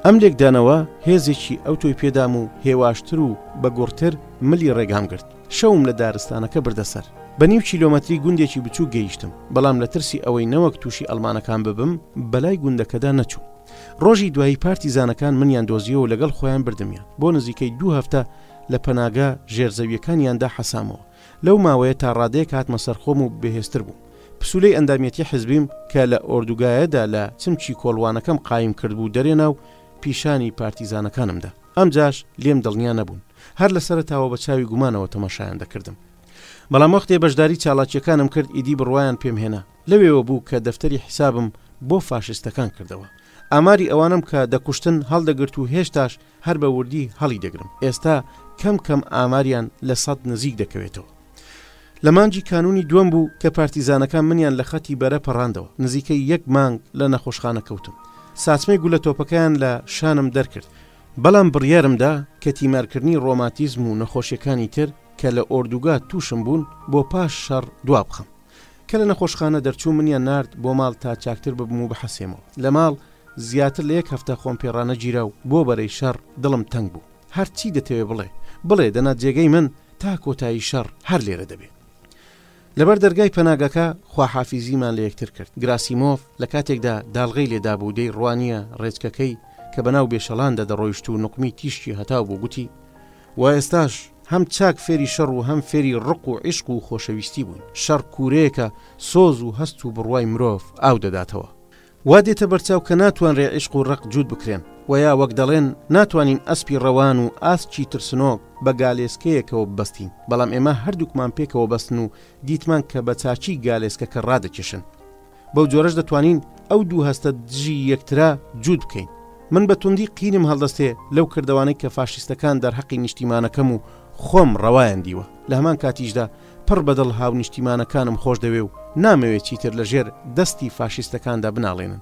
ئەم لێکدانەوە هێزێکی ئەوتۆی پێدام و هێواشتر و بە گوڕتر ملی ڕێگام گرت. شەوم لە دارستانەکە بردە سەر. بە نیو کیلۆمەتری گوندێکی بچووک گەیشتم، بەڵام لە ترسی ئەوەی نەوەک تووشی ئەڵمانەکان ببم، بەلای گوندەکەدا نەچووم. ڕۆژی دوایی پارتیزانەکان منیان دۆزیەوە و لەگەڵ خۆیان بردمیان. بۆ نزیکەی دوو هەفتە لە پەناگە ژێرزەوییەکانیاندا حەسامەوە. لەو ماوەیە تا ڕادەیەک هاتمە سەرخۆم و بەهێزتر بووم. پسوولەی ئەندامیەتی حیزبیم کە لە ئۆردوگایەدا لە چمکی کۆڵوانەکەم قایم کردبوو دەرێنا و پیشانی پارتیزانەکانم دا. ئەمجاش لێم دڵنیا نەبوون. هەر لە سەرەتاوە بە چاوی گومانەوە تەماشایان دەکردم. بەڵام وەختێ بەشداری چاڵاکییەکانم کرد ئیدی بڕوایان پێم هێنا. لەوێوە بوو کە دەفتەری حیسابم بۆ فاشیستەکان کردەوە. ئاماری ئەوانەم کە دەکوشتن هەڵدەگرت و هێشتاش هەر بە وردی هەڵیدەگرم. ئێستا کەم کەم ئاماریان لە سەد نزیک دەکەوێتەوە. لە مانگی کانوونی دووەم بوو کە پارتیزانەکان منیان لە خەتی بەرە پەڕاندەوە. نزیکەی یەک مانگ لە نەخۆشخانە کەوتم. ساچمەی گولە تۆپەکەیان لە شانم دەرکرد. بەڵام بڕیارم دا کە تیمارکردنی ڕۆماتیزم و نەخۆشییەکانی تر کە لە ئۆردوگا تووشم بوون بۆ پاش شەڕ دوابخەم. کە لە نەخۆشخانە دەرچووم منیان نارد بۆ ماڵ تا چاکتر ببم و بحەسێمەوە. لە ماڵ زیاتر لە یەک هەفتە خۆم پێ ڕانەگیرا و بۆ بەرەی شەڕ دڵم تەنگ بوو. هەر چی دەتەوێ بڵێ، بڵێ دەنا جێگەی من تا کۆتایی شەڕ هەر لێرە دەبێ. لەبەر دەرگای پەناگەکە خواحافیزیمان لە یەکتر کرد. گراسیمۆف لە کاتێکدا داڵغەی لێ دابوو دەیڕوانییە ڕێچکەکەی کە بەناو بێشەڵاندا دەڕۆیشت و نوقمی تیشکی هەتاو بوو گوتی، و ئێستاش هەم چاک فێری شەڕ و هەم فێری ڕق و عیشق و خۆشەویستی بووین. شەڕ کوورەیەکە سۆز و هەست و بڕوای مرۆڤ ئاو دەداتەوە. وا دێتە بەرچاو کە ناتوانرێ عیشق و ڕق جووت بکرێن و یا وەک دەڵێن ناتوانین ئەسپی ڕەوان و ئاسکی ترسنۆک بە گالێسکەیەکەوە ببەستین، بەڵام ئێمە هەردووکمان پێکەوە بەستن و دیتمان کە بە چاکی گالێسکەکە ڕادەکێشن. بەو جۆرەش دەتوانین ئەو دوو هەستە دژی یەکترە جووت بکەین. من بە توندی قینم هەڵدەستێ لەو کردەوانەی کە فاشیستەکان دەرهەقی نیشتیمانەکەم و خۆم ڕەوایان دیوە، لە هەمان کاتیشدا پڕ بە دڵ هاونیشتیمانەکانم خۆش دەوێ و نامەوێ چیتر لە ژێر دەستی فاشیستەکاندا بناڵێنن.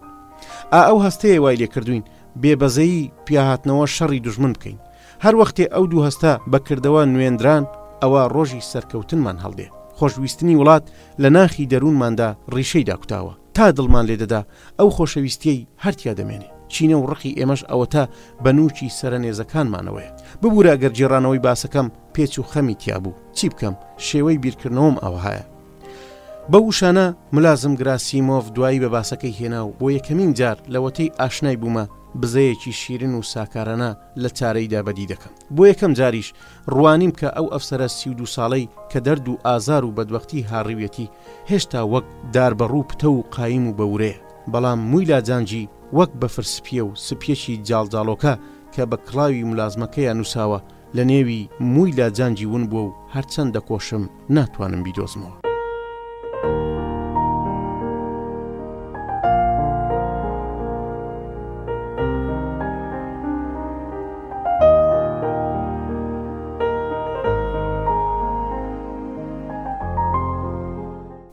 ئا ئەو هەستەیە وای لێ کردووین بێ بەزەیی پیاهاتنەوە شەڕی دوژمن بکەین. هەر وەختێ ئەو دوو هەستە بە کردەوە نوێنران، ئەوە ڕۆژی سەرکەوتنمان هەڵدێ. خۆشویستنی وڵات لە ناخی دەروونماندا ڕیشەی داکوتاوە. تا دڵمان لێ دەدا، ئەو خۆشەویستییەی هەر تیا دەمێنێ. چینە و ڕقی ئێمەش ئەوەتا بە نووکی سەرە نێزەکانمانەوەیە. ببوورە ئەگەر گێڕانەوەی باسەکەم پێچ و خەمی تیا بوو، چی بکەم، شێوەی بیرکردنەوەم ئاوەهایە. بەو وشانە ملازم گراسیمۆڤ دوایی بە باسەکەی هێنا و بۆ یەکەمین جار لەوەتەی ئاشنای بوومە، بزەیەکی شیرن و ساکارانە، لە چارەیدا بەدی دەکەم. بۆ یەکەم جاریش ڕوانیم کە ئەو ئەفسەرە سی و دوو ساڵەی کە دەرد و ئازار و بەدبەختی هاڕیویەتی، هێشتا وەک دار بە ڕوو پتەو و قایم و بە ورەیە. بەڵام مووی لاجانجی وەک بەفر سپییە و سپییەکی جاڵجاڵۆکە کە بە کڵاوی ملازمەکەیا نووساوە، لە نێوی مووی لاجانجی ون بووە و هەرچەند دەکۆشم، ناتوانم بیدۆزمەوە.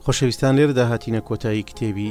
خۆشەویستان لێرەدا هاتینە کۆتایی کتێبی